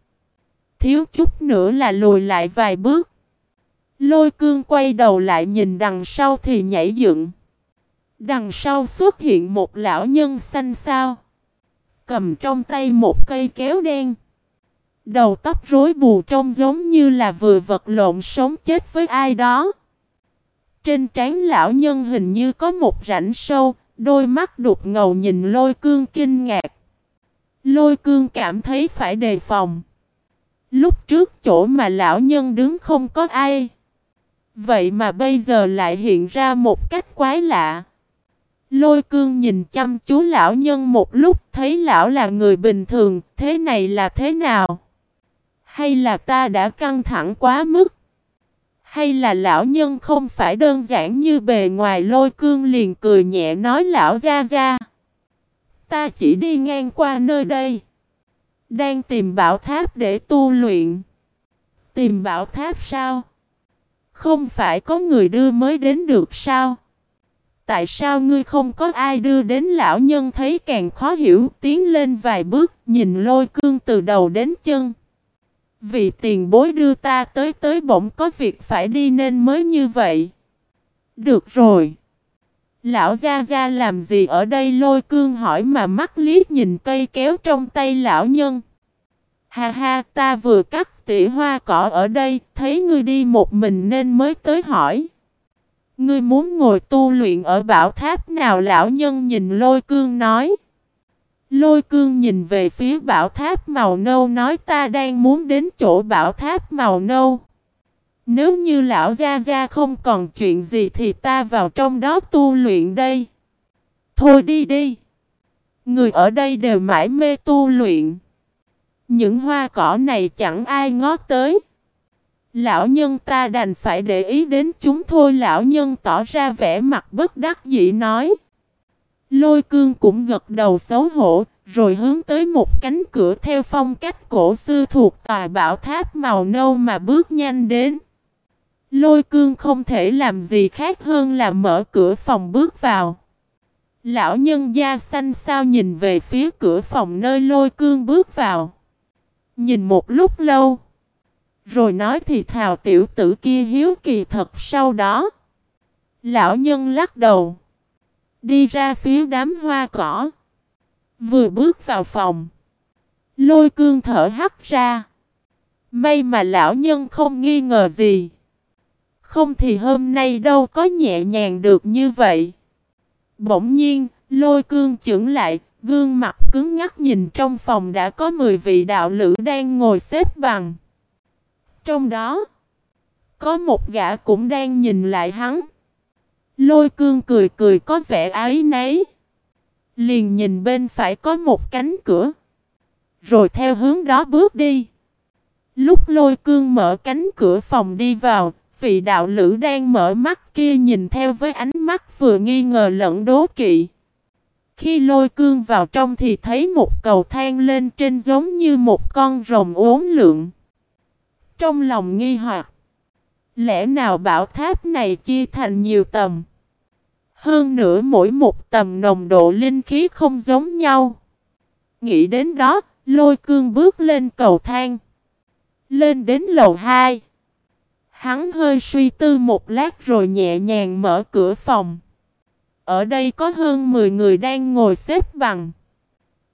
Thiếu chút nữa là lùi lại vài bước. Lôi cương quay đầu lại nhìn đằng sau thì nhảy dựng. Đằng sau xuất hiện một lão nhân xanh xao. Cầm trong tay một cây kéo đen. Đầu tóc rối bù trông giống như là vừa vật lộn sống chết với ai đó. Trên trán lão nhân hình như có một rãnh sâu, đôi mắt đục ngầu nhìn lôi cương kinh ngạc. Lôi cương cảm thấy phải đề phòng. Lúc trước chỗ mà lão nhân đứng không có ai. Vậy mà bây giờ lại hiện ra một cách quái lạ. Lôi cương nhìn chăm chú lão nhân một lúc thấy lão là người bình thường, thế này là thế nào? Hay là ta đã căng thẳng quá mức? Hay là lão nhân không phải đơn giản như bề ngoài lôi cương liền cười nhẹ nói lão ra ra. Ta chỉ đi ngang qua nơi đây. Đang tìm bảo tháp để tu luyện. Tìm bảo tháp sao? Không phải có người đưa mới đến được sao? Tại sao ngươi không có ai đưa đến lão nhân thấy càng khó hiểu tiến lên vài bước, nhìn lôi cương từ đầu đến chân. Vì tiền bối đưa ta tới tới bỗng có việc phải đi nên mới như vậy. Được rồi. Lão Gia Gia làm gì ở đây lôi cương hỏi mà mắt liếc nhìn cây kéo trong tay lão nhân. Ha ha, ta vừa cắt tỉa hoa cỏ ở đây, thấy ngươi đi một mình nên mới tới hỏi. Ngươi muốn ngồi tu luyện ở bảo tháp nào lão nhân nhìn lôi cương nói. Lôi cương nhìn về phía bảo tháp màu nâu nói ta đang muốn đến chỗ bảo tháp màu nâu. Nếu như lão gia gia không còn chuyện gì thì ta vào trong đó tu luyện đây. Thôi đi đi. Người ở đây đều mãi mê tu luyện. Những hoa cỏ này chẳng ai ngó tới. Lão nhân ta đành phải để ý đến chúng thôi lão nhân tỏ ra vẻ mặt bất đắc dĩ nói. Lôi cương cũng gật đầu xấu hổ, rồi hướng tới một cánh cửa theo phong cách cổ xưa thuộc tòa bảo tháp màu nâu mà bước nhanh đến. Lôi cương không thể làm gì khác hơn là mở cửa phòng bước vào. Lão nhân da xanh sao nhìn về phía cửa phòng nơi lôi cương bước vào. Nhìn một lúc lâu. Rồi nói thì thào tiểu tử kia hiếu kỳ thật sau đó. Lão nhân lắc đầu. Đi ra phía đám hoa cỏ. Vừa bước vào phòng. Lôi cương thở hắt ra. May mà lão nhân không nghi ngờ gì. Không thì hôm nay đâu có nhẹ nhàng được như vậy. Bỗng nhiên, lôi cương trưởng lại, gương mặt cứng ngắc nhìn trong phòng đã có 10 vị đạo lữ đang ngồi xếp bằng. Trong đó, có một gã cũng đang nhìn lại hắn. Lôi cương cười cười có vẻ ái nấy. Liền nhìn bên phải có một cánh cửa. Rồi theo hướng đó bước đi. Lúc lôi cương mở cánh cửa phòng đi vào, vị đạo lữ đang mở mắt kia nhìn theo với ánh mắt vừa nghi ngờ lẫn đố kỵ. Khi lôi cương vào trong thì thấy một cầu thang lên trên giống như một con rồng uốn lượn. Trong lòng nghi hoặc, lẽ nào bảo tháp này chia thành nhiều tầm? Hơn nữa mỗi một tầm nồng độ linh khí không giống nhau. Nghĩ đến đó, lôi cương bước lên cầu thang. Lên đến lầu 2. Hắn hơi suy tư một lát rồi nhẹ nhàng mở cửa phòng. Ở đây có hơn 10 người đang ngồi xếp bằng.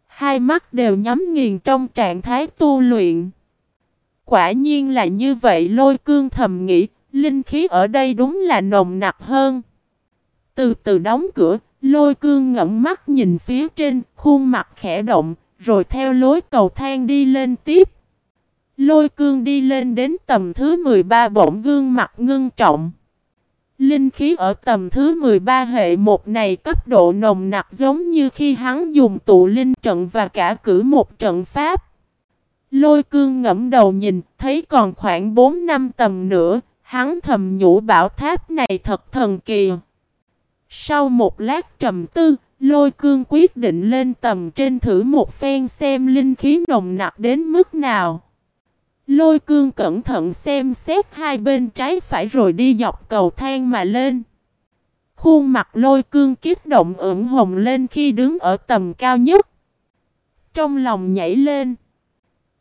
Hai mắt đều nhắm nghiền trong trạng thái tu luyện. Quả nhiên là như vậy lôi cương thầm nghĩ, linh khí ở đây đúng là nồng nặc hơn. Từ từ đóng cửa, lôi cương ngẫm mắt nhìn phía trên, khuôn mặt khẽ động, rồi theo lối cầu thang đi lên tiếp. Lôi cương đi lên đến tầm thứ 13 bỗng gương mặt ngưng trọng. Linh khí ở tầm thứ 13 hệ một này cấp độ nồng nặc giống như khi hắn dùng tụ linh trận và cả cử một trận pháp. Lôi cương ngẫm đầu nhìn, thấy còn khoảng 4 năm tầm nữa, hắn thầm nhủ bảo tháp này thật thần kỳ. Sau một lát trầm tư, lôi cương quyết định lên tầm trên thử một phen xem linh khí nồng nặc đến mức nào. Lôi cương cẩn thận xem xét hai bên trái phải rồi đi dọc cầu thang mà lên. Khuôn mặt lôi cương kích động ửng hồng lên khi đứng ở tầm cao nhất. Trong lòng nhảy lên.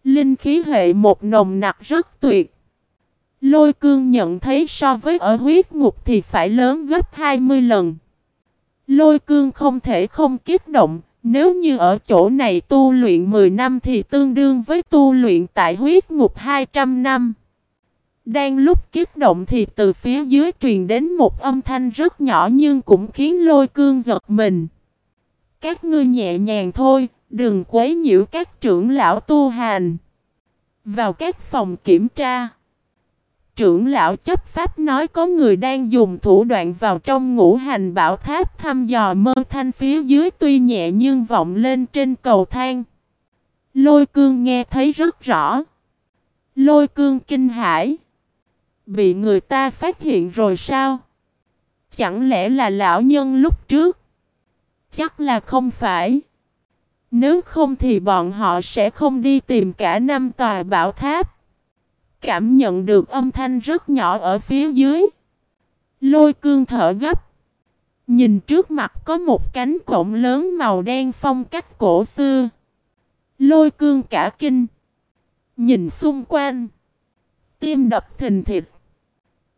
Linh khí hệ một nồng nặc rất tuyệt. Lôi cương nhận thấy so với ở huyết ngục thì phải lớn gấp 20 lần. Lôi cương không thể không kích động, nếu như ở chỗ này tu luyện 10 năm thì tương đương với tu luyện tại huyết ngục 200 năm. Đang lúc kích động thì từ phía dưới truyền đến một âm thanh rất nhỏ nhưng cũng khiến lôi cương giật mình. Các ngươi nhẹ nhàng thôi, đừng quấy nhiễu các trưởng lão tu hành. Vào các phòng kiểm tra. Trưởng lão chấp pháp nói có người đang dùng thủ đoạn vào trong ngũ hành bảo tháp thăm dò mơ thanh phía dưới tuy nhẹ nhưng vọng lên trên cầu thang. Lôi cương nghe thấy rất rõ. Lôi cương kinh hãi. Bị người ta phát hiện rồi sao? Chẳng lẽ là lão nhân lúc trước? Chắc là không phải. Nếu không thì bọn họ sẽ không đi tìm cả năm tòa bảo tháp. cảm nhận được âm thanh rất nhỏ ở phía dưới. Lôi cương thở gấp. Nhìn trước mặt có một cánh cổng lớn màu đen phong cách cổ xưa. Lôi cương cả kinh. Nhìn xung quanh. Tim đập thình thịt.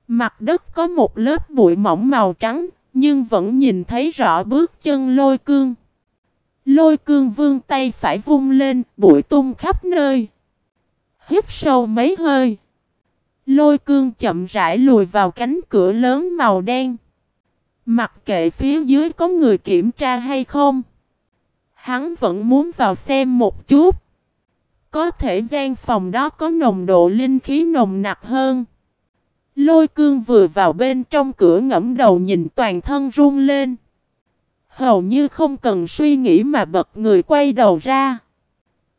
Mặt đất có một lớp bụi mỏng màu trắng, nhưng vẫn nhìn thấy rõ bước chân lôi cương. Lôi cương vương tay phải vung lên, bụi tung khắp nơi. Hít sâu mấy hơi. Lôi cương chậm rãi lùi vào cánh cửa lớn màu đen. Mặc kệ phía dưới có người kiểm tra hay không. Hắn vẫn muốn vào xem một chút. Có thể gian phòng đó có nồng độ linh khí nồng nặc hơn. Lôi cương vừa vào bên trong cửa ngẫm đầu nhìn toàn thân run lên. Hầu như không cần suy nghĩ mà bật người quay đầu ra.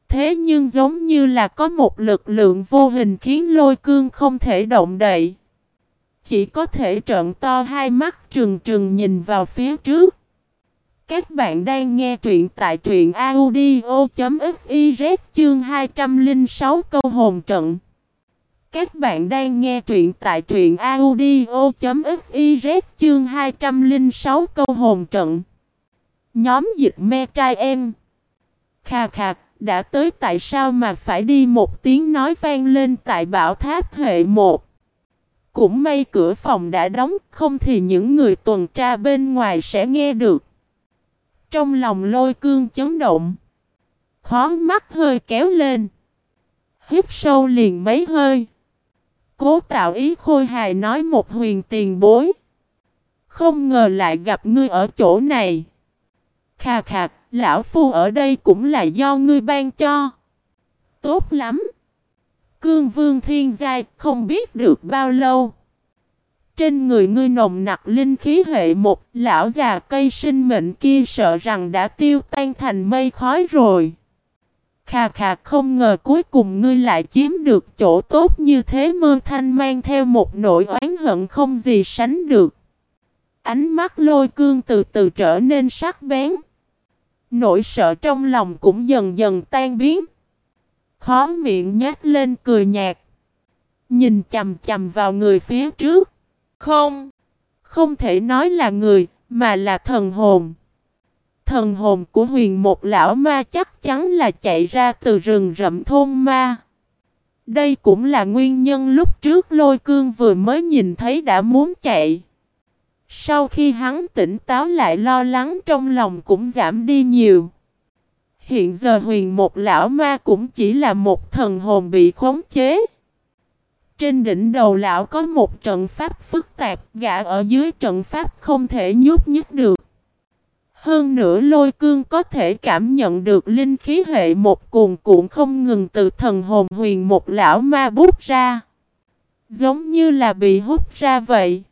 Thế nhưng giống như là có một lực lượng vô hình khiến lôi cương không thể động đậy. Chỉ có thể trợn to hai mắt trừng trừng nhìn vào phía trước. Các bạn đang nghe truyện tại truyện audio.fiz chương 206 câu hồn trận. Các bạn đang nghe truyện tại truyện audio.fiz chương 206 câu hồn trận. Nhóm dịch me trai em. Khà khà, đã tới tại sao mà phải đi một tiếng nói vang lên tại bảo tháp hệ 1. Cũng may cửa phòng đã đóng, không thì những người tuần tra bên ngoài sẽ nghe được. Trong lòng lôi cương chấn động. Khó mắt hơi kéo lên. Hít sâu liền mấy hơi. Cố tạo ý khôi hài nói một huyền tiền bối. Không ngờ lại gặp ngươi ở chỗ này. Khà khà, lão phu ở đây cũng là do ngươi ban cho. Tốt lắm. Cương vương thiên giai không biết được bao lâu. Trên người ngươi nồng nặc linh khí hệ một lão già cây sinh mệnh kia sợ rằng đã tiêu tan thành mây khói rồi. Khà khà không ngờ cuối cùng ngươi lại chiếm được chỗ tốt như thế mơ thanh mang theo một nỗi oán hận không gì sánh được. Ánh mắt lôi cương từ từ trở nên sắc bén. Nỗi sợ trong lòng cũng dần dần tan biến. Khó miệng nhếch lên cười nhạt. Nhìn chầm chầm vào người phía trước. Không, không thể nói là người, mà là thần hồn. Thần hồn của huyền một lão ma chắc chắn là chạy ra từ rừng rậm thôn ma. Đây cũng là nguyên nhân lúc trước lôi cương vừa mới nhìn thấy đã muốn chạy. Sau khi hắn tỉnh táo lại lo lắng trong lòng cũng giảm đi nhiều. Hiện giờ huyền một lão ma cũng chỉ là một thần hồn bị khống chế. Trên đỉnh đầu lão có một trận pháp phức tạp, gã ở dưới trận pháp không thể nhúc nhích được. Hơn nữa lôi cương có thể cảm nhận được linh khí hệ một cuồn cuộn không ngừng từ thần hồn huyền một lão ma bút ra. Giống như là bị hút ra vậy.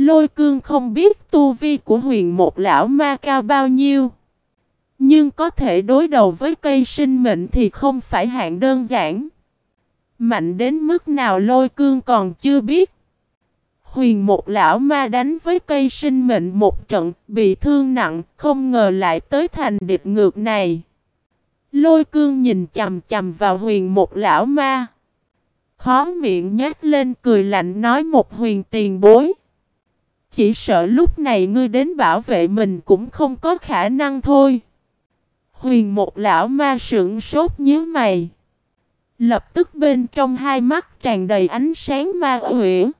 Lôi cương không biết tu vi của huyền một lão ma cao bao nhiêu. Nhưng có thể đối đầu với cây sinh mệnh thì không phải hạng đơn giản. Mạnh đến mức nào lôi cương còn chưa biết. Huyền một lão ma đánh với cây sinh mệnh một trận, bị thương nặng, không ngờ lại tới thành địch ngược này. Lôi cương nhìn chầm chầm vào huyền một lão ma. Khó miệng nhếch lên cười lạnh nói một huyền tiền bối. Chỉ sợ lúc này ngươi đến bảo vệ mình cũng không có khả năng thôi. Huyền một lão ma sững sốt nhớ mày. Lập tức bên trong hai mắt tràn đầy ánh sáng ma uyển.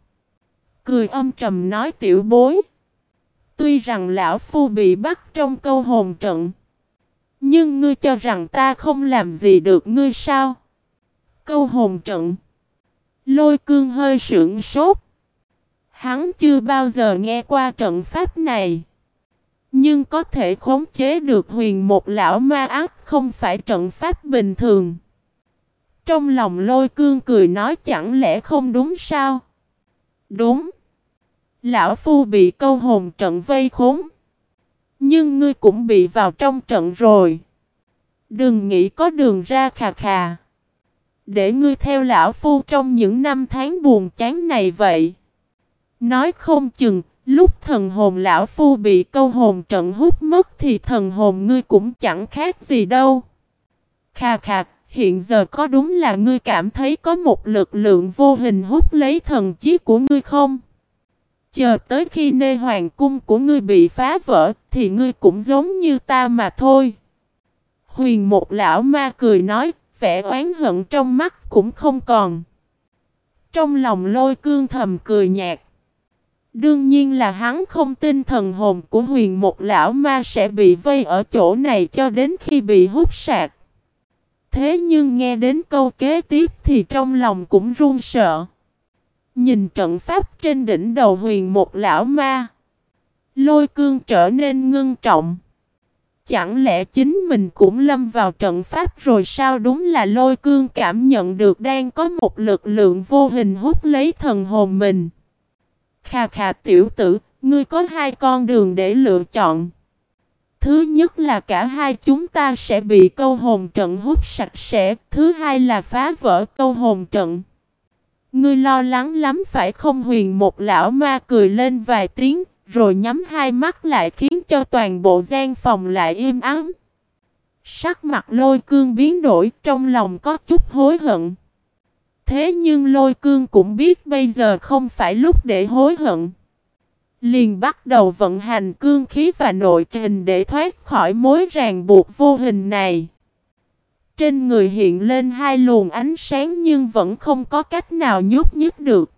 Cười âm trầm nói tiểu bối. Tuy rằng lão phu bị bắt trong câu hồn trận. Nhưng ngươi cho rằng ta không làm gì được ngươi sao? Câu hồn trận. Lôi cương hơi sững sốt. Hắn chưa bao giờ nghe qua trận pháp này. Nhưng có thể khống chế được huyền một lão ma ác không phải trận pháp bình thường. Trong lòng lôi cương cười nói chẳng lẽ không đúng sao? Đúng. Lão Phu bị câu hồn trận vây khốn. Nhưng ngươi cũng bị vào trong trận rồi. Đừng nghĩ có đường ra khà khà. Để ngươi theo Lão Phu trong những năm tháng buồn chán này vậy. Nói không chừng, lúc thần hồn Lão Phu bị câu hồn trận hút mất thì thần hồn ngươi cũng chẳng khác gì đâu. Khà khà, hiện giờ có đúng là ngươi cảm thấy có một lực lượng vô hình hút lấy thần chí của ngươi không? Chờ tới khi nê hoàng cung của ngươi bị phá vỡ thì ngươi cũng giống như ta mà thôi. Huyền một lão ma cười nói, vẻ oán hận trong mắt cũng không còn. Trong lòng lôi cương thầm cười nhạt. Đương nhiên là hắn không tin thần hồn của huyền một lão ma sẽ bị vây ở chỗ này cho đến khi bị hút sạc. Thế nhưng nghe đến câu kế tiếp thì trong lòng cũng run sợ. Nhìn trận pháp trên đỉnh đầu huyền một lão ma. Lôi cương trở nên ngưng trọng. Chẳng lẽ chính mình cũng lâm vào trận pháp rồi sao đúng là lôi cương cảm nhận được đang có một lực lượng vô hình hút lấy thần hồn mình. Khà khà tiểu tử, ngươi có hai con đường để lựa chọn. Thứ nhất là cả hai chúng ta sẽ bị câu hồn trận hút sạch sẽ, thứ hai là phá vỡ câu hồn trận. Ngươi lo lắng lắm phải không huyền một lão ma cười lên vài tiếng, rồi nhắm hai mắt lại khiến cho toàn bộ gian phòng lại im ắng. Sắc mặt lôi cương biến đổi trong lòng có chút hối hận. Thế nhưng lôi cương cũng biết bây giờ không phải lúc để hối hận. Liền bắt đầu vận hành cương khí và nội kình để thoát khỏi mối ràng buộc vô hình này. Trên người hiện lên hai luồng ánh sáng nhưng vẫn không có cách nào nhúc nhích được.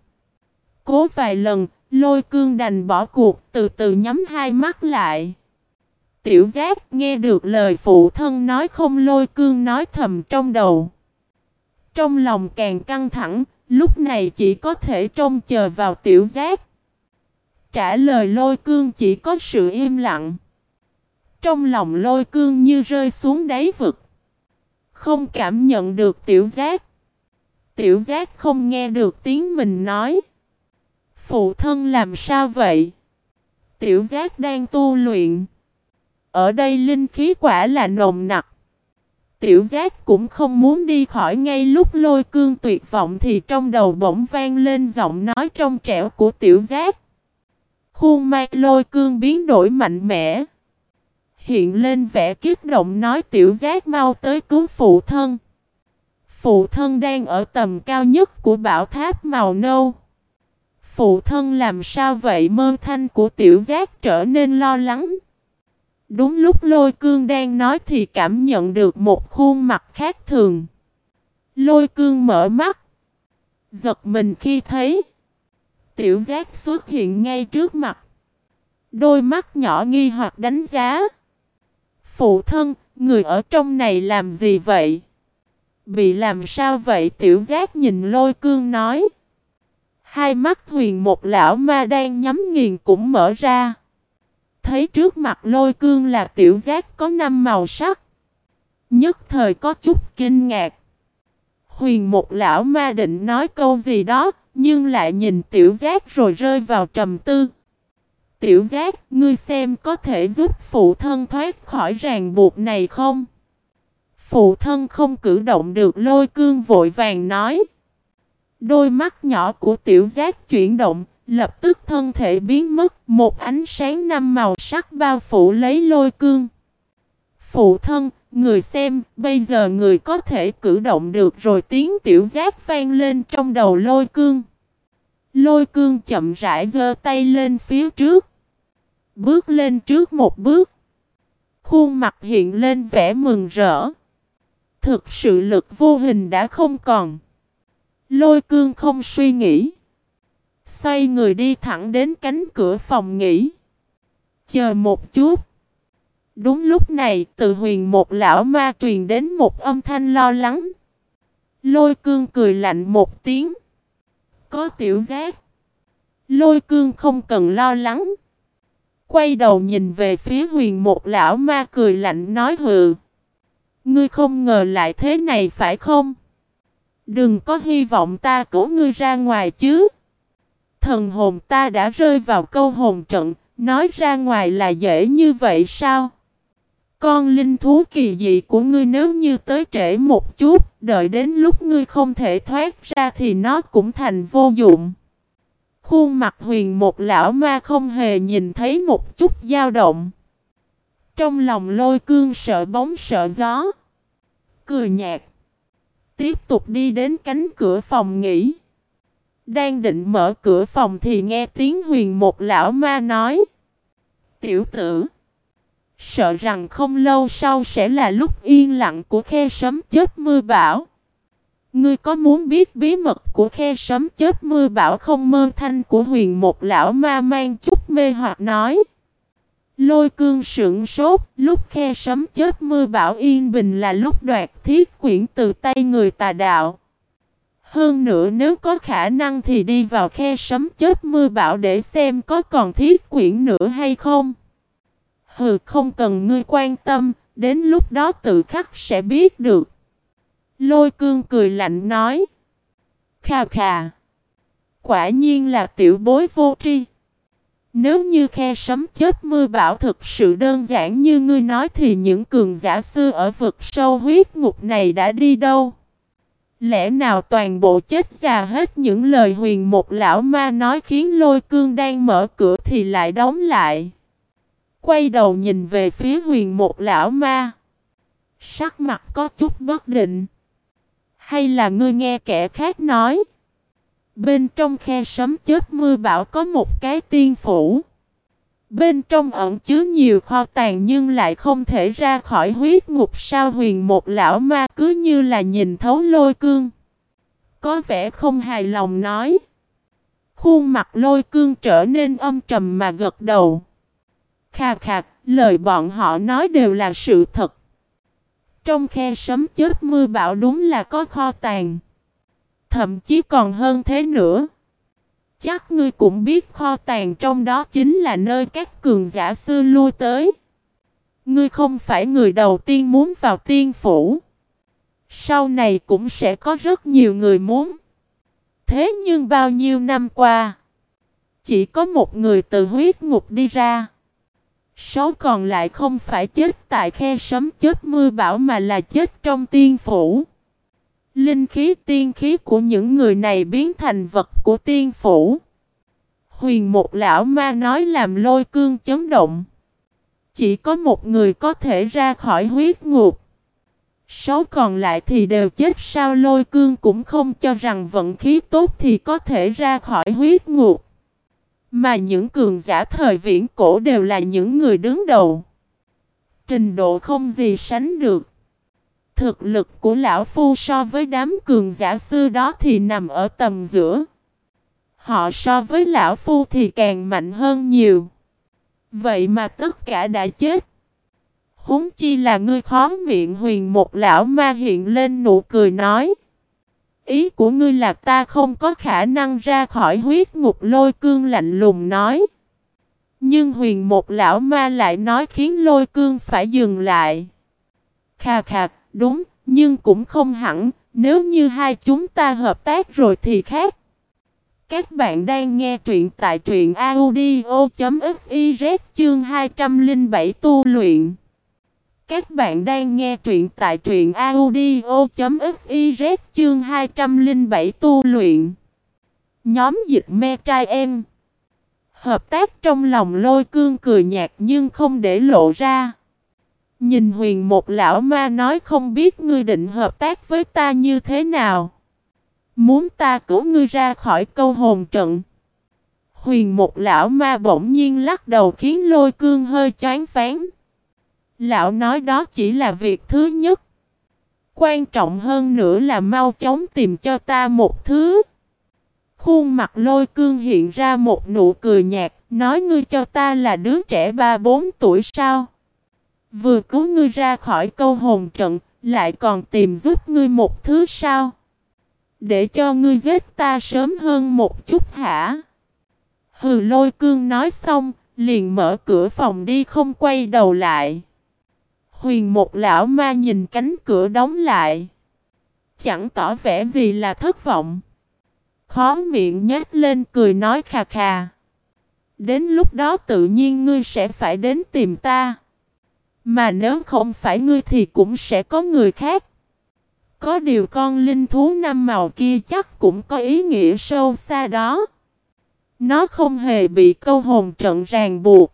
Cố vài lần, lôi cương đành bỏ cuộc từ từ nhắm hai mắt lại. Tiểu giác nghe được lời phụ thân nói không lôi cương nói thầm trong đầu. Trong lòng càng căng thẳng, lúc này chỉ có thể trông chờ vào tiểu giác. Trả lời lôi cương chỉ có sự im lặng. Trong lòng lôi cương như rơi xuống đáy vực. Không cảm nhận được tiểu giác. Tiểu giác không nghe được tiếng mình nói. Phụ thân làm sao vậy? Tiểu giác đang tu luyện. Ở đây linh khí quả là nồng nặc. Tiểu giác cũng không muốn đi khỏi ngay lúc lôi cương tuyệt vọng thì trong đầu bỗng vang lên giọng nói trong trẻo của tiểu giác. Khuôn mặt lôi cương biến đổi mạnh mẽ. Hiện lên vẻ kích động nói tiểu giác mau tới cứu phụ thân. Phụ thân đang ở tầm cao nhất của bảo tháp màu nâu. Phụ thân làm sao vậy mơ thanh của tiểu giác trở nên lo lắng. Đúng lúc lôi cương đang nói thì cảm nhận được một khuôn mặt khác thường. Lôi cương mở mắt. Giật mình khi thấy. Tiểu giác xuất hiện ngay trước mặt. Đôi mắt nhỏ nghi hoặc đánh giá. Phụ thân, người ở trong này làm gì vậy? Bị làm sao vậy tiểu giác nhìn lôi cương nói. Hai mắt huyền một lão ma đang nhắm nghiền cũng mở ra. Thấy trước mặt lôi cương là tiểu giác có năm màu sắc. Nhất thời có chút kinh ngạc. Huyền một lão ma định nói câu gì đó, nhưng lại nhìn tiểu giác rồi rơi vào trầm tư. Tiểu giác, ngươi xem có thể giúp phụ thân thoát khỏi ràng buộc này không? Phụ thân không cử động được lôi cương vội vàng nói. Đôi mắt nhỏ của tiểu giác chuyển động, lập tức thân thể biến mất, một ánh sáng năm màu sắc bao phủ lấy lôi cương. Phụ thân, người xem, bây giờ người có thể cử động được rồi tiếng tiểu giác vang lên trong đầu lôi cương. Lôi cương chậm rãi giơ tay lên phía trước. Bước lên trước một bước. Khuôn mặt hiện lên vẻ mừng rỡ. Thực sự lực vô hình đã không còn. Lôi cương không suy nghĩ. Xoay người đi thẳng đến cánh cửa phòng nghỉ. Chờ một chút. Đúng lúc này, từ huyền một lão ma truyền đến một âm thanh lo lắng. Lôi cương cười lạnh một tiếng. Có tiểu giác. Lôi cương không cần lo lắng. Quay đầu nhìn về phía huyền một lão ma cười lạnh nói hừ. Ngươi không ngờ lại thế này phải không? Đừng có hy vọng ta cứu ngươi ra ngoài chứ. Thần hồn ta đã rơi vào câu hồn trận, nói ra ngoài là dễ như vậy sao? Con linh thú kỳ dị của ngươi nếu như tới trễ một chút, đợi đến lúc ngươi không thể thoát ra thì nó cũng thành vô dụng. Khuôn mặt huyền một lão ma không hề nhìn thấy một chút dao động. Trong lòng lôi cương sợ bóng sợ gió. Cười nhạt. Tiếp tục đi đến cánh cửa phòng nghỉ. Đang định mở cửa phòng thì nghe tiếng huyền một lão ma nói. Tiểu tử. Sợ rằng không lâu sau sẽ là lúc yên lặng của khe sấm chết mưa bão. Ngươi có muốn biết bí mật của khe sấm chết mưa bão không mơ thanh của huyền một lão ma mang chút mê hoặc nói. Lôi cương sững sốt, lúc khe sấm chết mưa bão yên bình là lúc đoạt thiết quyển từ tay người tà đạo. Hơn nữa nếu có khả năng thì đi vào khe sấm chớp mưa bão để xem có còn thiết quyển nữa hay không. Hừ không cần ngươi quan tâm, đến lúc đó tự khắc sẽ biết được. Lôi cương cười lạnh nói. Khà khà. Quả nhiên là tiểu bối vô tri. Nếu như khe sấm chết mưa bão thực sự đơn giản như ngươi nói thì những cường giả xưa ở vực sâu huyết ngục này đã đi đâu? Lẽ nào toàn bộ chết già hết những lời huyền một lão ma nói khiến lôi cương đang mở cửa thì lại đóng lại. Quay đầu nhìn về phía huyền một lão ma. Sắc mặt có chút bất định. Hay là ngươi nghe kẻ khác nói? Bên trong khe sấm chết mưa bão có một cái tiên phủ. Bên trong ẩn chứa nhiều kho tàng nhưng lại không thể ra khỏi huyết ngục sao huyền một lão ma cứ như là nhìn thấu lôi cương. Có vẻ không hài lòng nói. Khuôn mặt lôi cương trở nên âm trầm mà gật đầu. Khà khạc, lời bọn họ nói đều là sự thật. Trong khe sấm chết mưa bão đúng là có kho tàng. Thậm chí còn hơn thế nữa. Chắc ngươi cũng biết kho tàng trong đó chính là nơi các cường giả xưa lui tới. Ngươi không phải người đầu tiên muốn vào tiên phủ. Sau này cũng sẽ có rất nhiều người muốn. Thế nhưng bao nhiêu năm qua, chỉ có một người từ huyết ngục đi ra. Sáu còn lại không phải chết tại khe sấm chết mưa bão mà là chết trong tiên phủ. Linh khí, tiên khí của những người này biến thành vật của tiên phủ. Huyền một lão ma nói làm lôi cương chấn động. Chỉ có một người có thể ra khỏi huyết ngục. Sáu còn lại thì đều chết, sao lôi cương cũng không cho rằng vận khí tốt thì có thể ra khỏi huyết ngục. Mà những cường giả thời viễn cổ đều là những người đứng đầu. Trình độ không gì sánh được. Thực lực của lão phu so với đám cường giả xưa đó thì nằm ở tầm giữa. Họ so với lão phu thì càng mạnh hơn nhiều. Vậy mà tất cả đã chết. Húng chi là ngươi khó miệng huyền một lão ma hiện lên nụ cười nói. Ý của ngươi là ta không có khả năng ra khỏi huyết ngục lôi cương lạnh lùng nói. Nhưng huyền một lão ma lại nói khiến lôi cương phải dừng lại. Khà khà, đúng, nhưng cũng không hẳn, nếu như hai chúng ta hợp tác rồi thì khác. Các bạn đang nghe truyện tại truyện audio.fiz chương 207 tu luyện. Các bạn đang nghe truyện tại truyện audio.fiz chương 207 tu luyện. Nhóm dịch me trai em. Hợp tác trong lòng lôi cương cười nhạt nhưng không để lộ ra. Nhìn huyền một lão ma nói không biết ngươi định hợp tác với ta như thế nào. Muốn ta cứu ngươi ra khỏi câu hồn trận. Huyền một lão ma bỗng nhiên lắc đầu khiến lôi cương hơi chán phán. Lão nói đó chỉ là việc thứ nhất. Quan trọng hơn nữa là mau chóng tìm cho ta một thứ. Khuôn mặt lôi cương hiện ra một nụ cười nhạt, nói ngươi cho ta là đứa trẻ ba bốn tuổi sao. Vừa cứu ngươi ra khỏi câu hồn trận, lại còn tìm giúp ngươi một thứ sao. Để cho ngươi giết ta sớm hơn một chút hả? Hừ lôi cương nói xong, liền mở cửa phòng đi không quay đầu lại. Huyền một lão ma nhìn cánh cửa đóng lại. Chẳng tỏ vẻ gì là thất vọng. Khó miệng nhếch lên cười nói khà khà. Đến lúc đó tự nhiên ngươi sẽ phải đến tìm ta. Mà nếu không phải ngươi thì cũng sẽ có người khác. Có điều con linh thú năm màu kia chắc cũng có ý nghĩa sâu xa đó. Nó không hề bị câu hồn trận ràng buộc.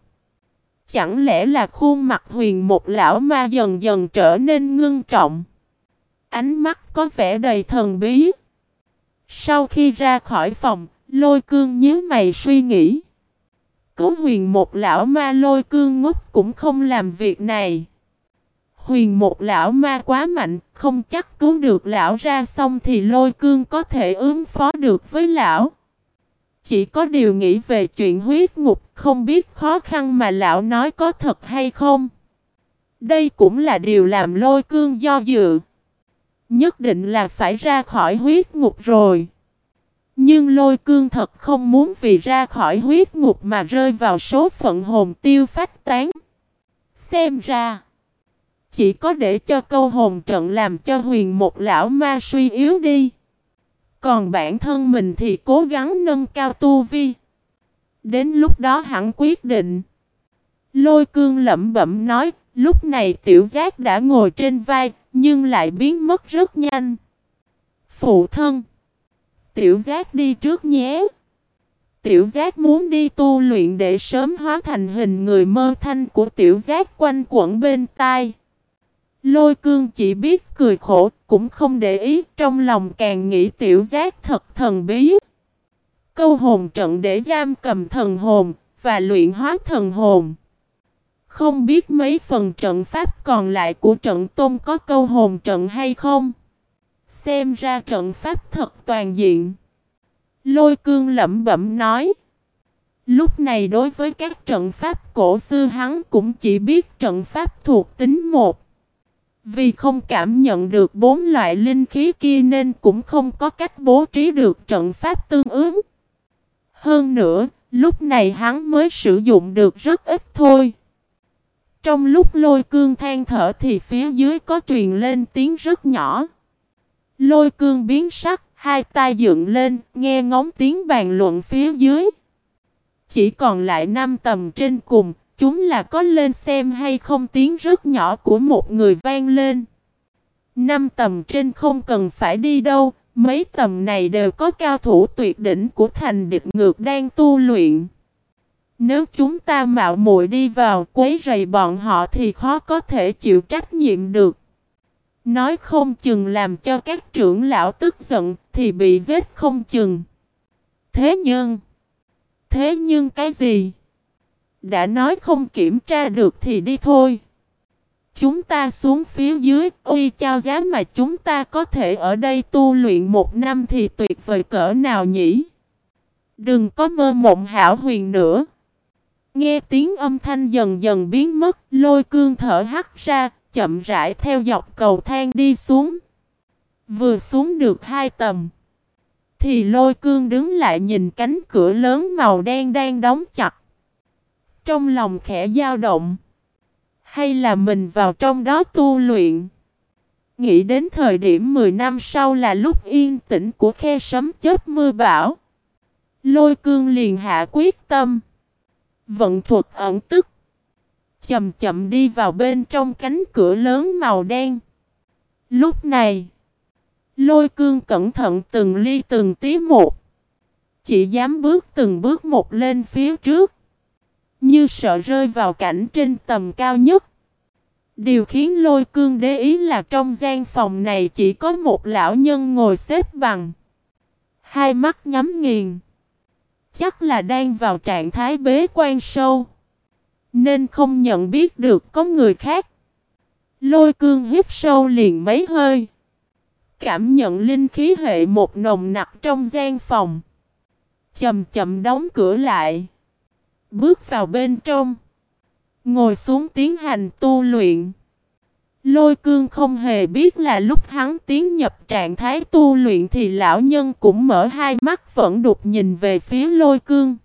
Chẳng lẽ là khuôn mặt huyền một lão ma dần dần trở nên ngưng trọng. Ánh mắt có vẻ đầy thần bí. Sau khi ra khỏi phòng, lôi cương nhớ mày suy nghĩ. Cứu huyền một lão ma lôi cương ngốc cũng không làm việc này. Huyền một lão ma quá mạnh, không chắc cứu được lão ra xong thì lôi cương có thể ứng phó được với lão. Chỉ có điều nghĩ về chuyện huyết ngục, không biết khó khăn mà lão nói có thật hay không. Đây cũng là điều làm lôi cương do dự. Nhất định là phải ra khỏi huyết ngục rồi. Nhưng lôi cương thật không muốn vì ra khỏi huyết ngục mà rơi vào số phận hồn tiêu phách tán. Xem ra, chỉ có để cho câu hồn trận làm cho huyền một lão ma suy yếu đi. Còn bản thân mình thì cố gắng nâng cao tu vi. Đến lúc đó hẳn quyết định. Lôi cương lẩm bẩm nói, lúc này tiểu giác đã ngồi trên vai, nhưng lại biến mất rất nhanh. Phụ thân Tiểu giác đi trước nhé. Tiểu giác muốn đi tu luyện để sớm hóa thành hình người mơ thanh của tiểu giác quanh quẩn bên tai. Lôi cương chỉ biết cười khổ, cũng không để ý, trong lòng càng nghĩ tiểu giác thật thần bí. Câu hồn trận để giam cầm thần hồn, và luyện hóa thần hồn. Không biết mấy phần trận pháp còn lại của trận tôn có câu hồn trận hay không? Xem ra trận pháp thật toàn diện. Lôi cương lẩm bẩm nói. Lúc này đối với các trận pháp cổ xưa hắn cũng chỉ biết trận pháp thuộc tính một. Vì không cảm nhận được bốn loại linh khí kia nên cũng không có cách bố trí được trận pháp tương ứng. Hơn nữa, lúc này hắn mới sử dụng được rất ít thôi. Trong lúc lôi cương than thở thì phía dưới có truyền lên tiếng rất nhỏ. Lôi cương biến sắc, hai tay dựng lên, nghe ngóng tiếng bàn luận phía dưới. Chỉ còn lại năm tầm trên cùng, chúng là có lên xem hay không tiếng rất nhỏ của một người vang lên. Năm tầm trên không cần phải đi đâu, mấy tầm này đều có cao thủ tuyệt đỉnh của thành địch ngược đang tu luyện. Nếu chúng ta mạo muội đi vào quấy rầy bọn họ thì khó có thể chịu trách nhiệm được. Nói không chừng làm cho các trưởng lão tức giận thì bị giết không chừng. Thế nhưng... Thế nhưng cái gì? Đã nói không kiểm tra được thì đi thôi. Chúng ta xuống phía dưới, uy trao giá mà chúng ta có thể ở đây tu luyện một năm thì tuyệt vời cỡ nào nhỉ? Đừng có mơ mộng hảo huyền nữa. Nghe tiếng âm thanh dần dần biến mất, lôi cương thở hắt ra, chậm rãi theo dọc cầu thang đi xuống. Vừa xuống được hai tầm. Thì lôi cương đứng lại nhìn cánh cửa lớn màu đen đang đóng chặt. Trong lòng khẽ dao động. Hay là mình vào trong đó tu luyện. Nghĩ đến thời điểm 10 năm sau là lúc yên tĩnh của khe sấm chớp mưa bão. Lôi cương liền hạ quyết tâm. Vận thuật ẩn tức. Chậm chậm đi vào bên trong cánh cửa lớn màu đen. Lúc này, lôi cương cẩn thận từng ly từng tí một. Chỉ dám bước từng bước một lên phía trước. Như sợ rơi vào cảnh trên tầm cao nhất. Điều khiến lôi cương để ý là trong gian phòng này chỉ có một lão nhân ngồi xếp bằng. Hai mắt nhắm nghiền. Chắc là đang vào trạng thái bế quan sâu. Nên không nhận biết được có người khác. Lôi cương hít sâu liền mấy hơi. Cảm nhận linh khí hệ một nồng nặc trong gian phòng. Chầm chậm đóng cửa lại. Bước vào bên trong. Ngồi xuống tiến hành tu luyện. Lôi cương không hề biết là lúc hắn tiến nhập trạng thái tu luyện thì lão nhân cũng mở hai mắt vẫn đục nhìn về phía lôi cương.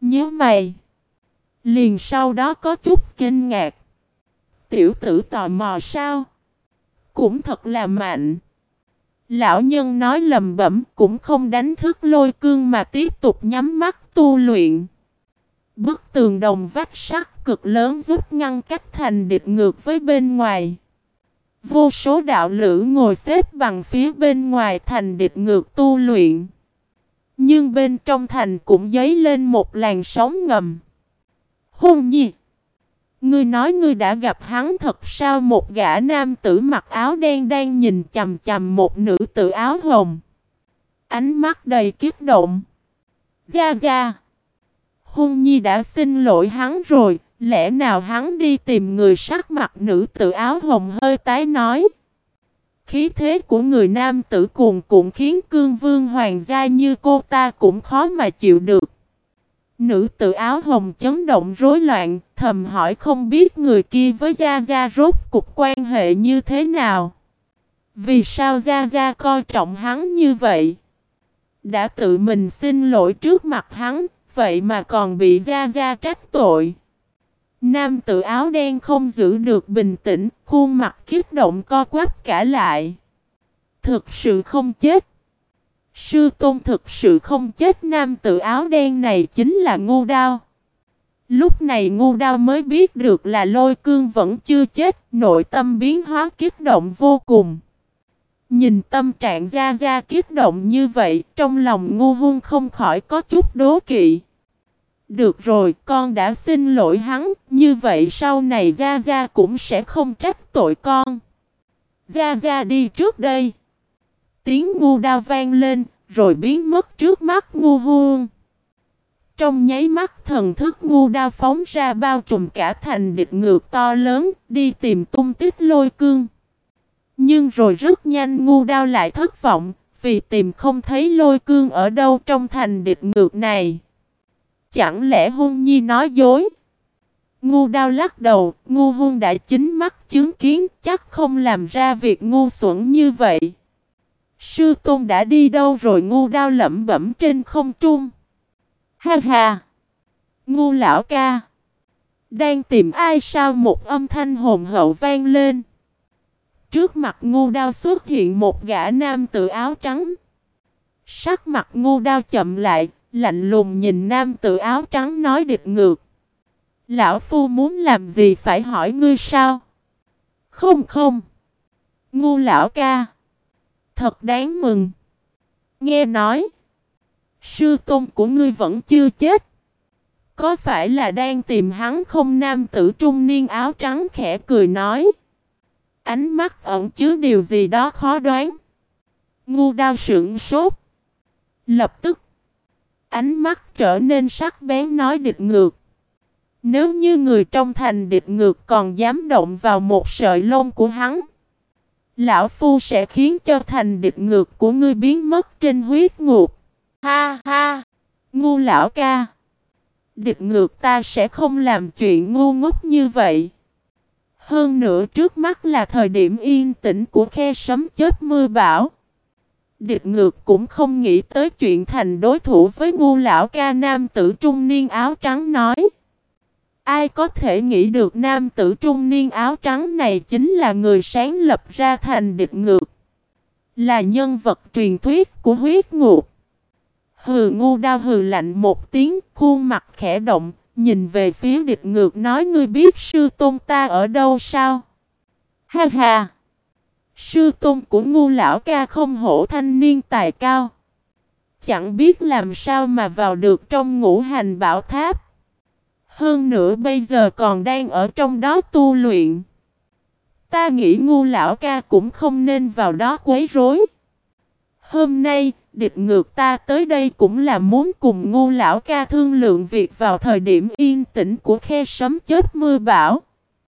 Nhớ mày. Liền sau đó có chút kinh ngạc. Tiểu tử tò mò sao? Cũng thật là mạnh. Lão nhân nói lầm bẩm, cũng không đánh thức lôi cương mà tiếp tục nhắm mắt tu luyện. Bức tường đồng vách sắt cực lớn giúp ngăn cách thành địch ngược với bên ngoài. Vô số đạo lữ ngồi xếp bằng phía bên ngoài thành địch ngược tu luyện. Nhưng bên trong thành cũng dấy lên một làn sóng ngầm. Hôn nhi. Ngươi nói ngươi đã gặp hắn thật sao một gã nam tử mặc áo đen đang nhìn chầm chầm một nữ tử áo hồng. Ánh mắt đầy kiếp động. Gia Gia. Hôn Nhi đã xin lỗi hắn rồi, lẽ nào hắn đi tìm người sắc mặt nữ tử áo hồng hơi tái nói. Khí thế của người nam tử cuồn cuộn khiến cương vương hoàng gia như cô ta cũng khó mà chịu được. Nữ tự áo hồng chấn động rối loạn, thầm hỏi không biết người kia với Gia Gia rốt cục quan hệ như thế nào. Vì sao Gia Gia coi trọng hắn như vậy? Đã tự mình xin lỗi trước mặt hắn, vậy mà còn bị Gia Gia trách tội. Nam tự áo đen không giữ được bình tĩnh, khuôn mặt kiết động co quắp cả lại. Thực sự không chết. Sư tôn thực sự không chết nam tự áo đen này chính là ngu đao. Lúc này ngu đao mới biết được là lôi cương vẫn chưa chết, nội tâm biến hóa kiết động vô cùng. Nhìn tâm trạng ra ra kiết động như vậy, trong lòng ngu hung không khỏi có chút đố kỵ. Được rồi, con đã xin lỗi hắn, như vậy sau này Gia Gia cũng sẽ không trách tội con. Gia Gia đi trước đây. Tiếng ngu đao vang lên, rồi biến mất trước mắt ngu hương. Trong nháy mắt thần thức ngu đao phóng ra bao trùm cả thành địch ngược to lớn, đi tìm tung tích lôi cương. Nhưng rồi rất nhanh ngu đao lại thất vọng, vì tìm không thấy lôi cương ở đâu trong thành địch ngược này. Chẳng lẽ hôn nhi nói dối? Ngu đao lắc đầu, ngu hôn đã chính mắt chứng kiến chắc không làm ra việc ngu xuẩn như vậy. Sư tôn đã đi đâu rồi ngu đao lẩm bẩm trên không trung. Ha ha! Ngu lão ca! Đang tìm ai sao một âm thanh hồn hậu vang lên. Trước mặt ngu đao xuất hiện một gã nam tự áo trắng. Sắc mặt ngu đao chậm lại, lạnh lùng nhìn nam tự áo trắng nói địch ngược. Lão phu muốn làm gì phải hỏi ngươi sao? Không không. Ngu lão ca. Thật đáng mừng. Nghe nói. Sư tôn của ngươi vẫn chưa chết. Có phải là đang tìm hắn không nam tử trung niên áo trắng khẽ cười nói. Ánh mắt ẩn chứa điều gì đó khó đoán. Ngu đao sững sốt. Lập tức. Ánh mắt trở nên sắc bén nói địch ngược. Nếu như người trong thành địch ngược còn dám động vào một sợi lông của hắn. Lão Phu sẽ khiến cho thành địch ngược của ngươi biến mất trên huyết ngục. Ha ha! Ngu lão ca! Địch ngược ta sẽ không làm chuyện ngu ngốc như vậy. Hơn nữa trước mắt là thời điểm yên tĩnh của khe sấm chết mưa bão. Địch ngược cũng không nghĩ tới chuyện thành đối thủ với ngu lão ca nam tử trung niên áo trắng nói. Ai có thể nghĩ được nam tử trung niên áo trắng này chính là người sáng lập ra thành địch ngược. Là nhân vật truyền thuyết của huyết ngục. Hừ ngu đao hừ lạnh một tiếng, khuôn mặt khẽ động, nhìn về phía địch ngược nói ngươi biết sư tôn ta ở đâu sao? Ha ha! Sư tôn của ngu lão ca không hổ thanh niên tài cao. Chẳng biết làm sao mà vào được trong ngũ hành bảo tháp. Hơn nữa bây giờ còn đang ở trong đó tu luyện. Ta nghĩ ngu lão ca cũng không nên vào đó quấy rối. Hôm nay, địch ngược ta tới đây cũng là muốn cùng ngu lão ca thương lượng việc vào thời điểm yên tĩnh của khe sấm chết mưa bão.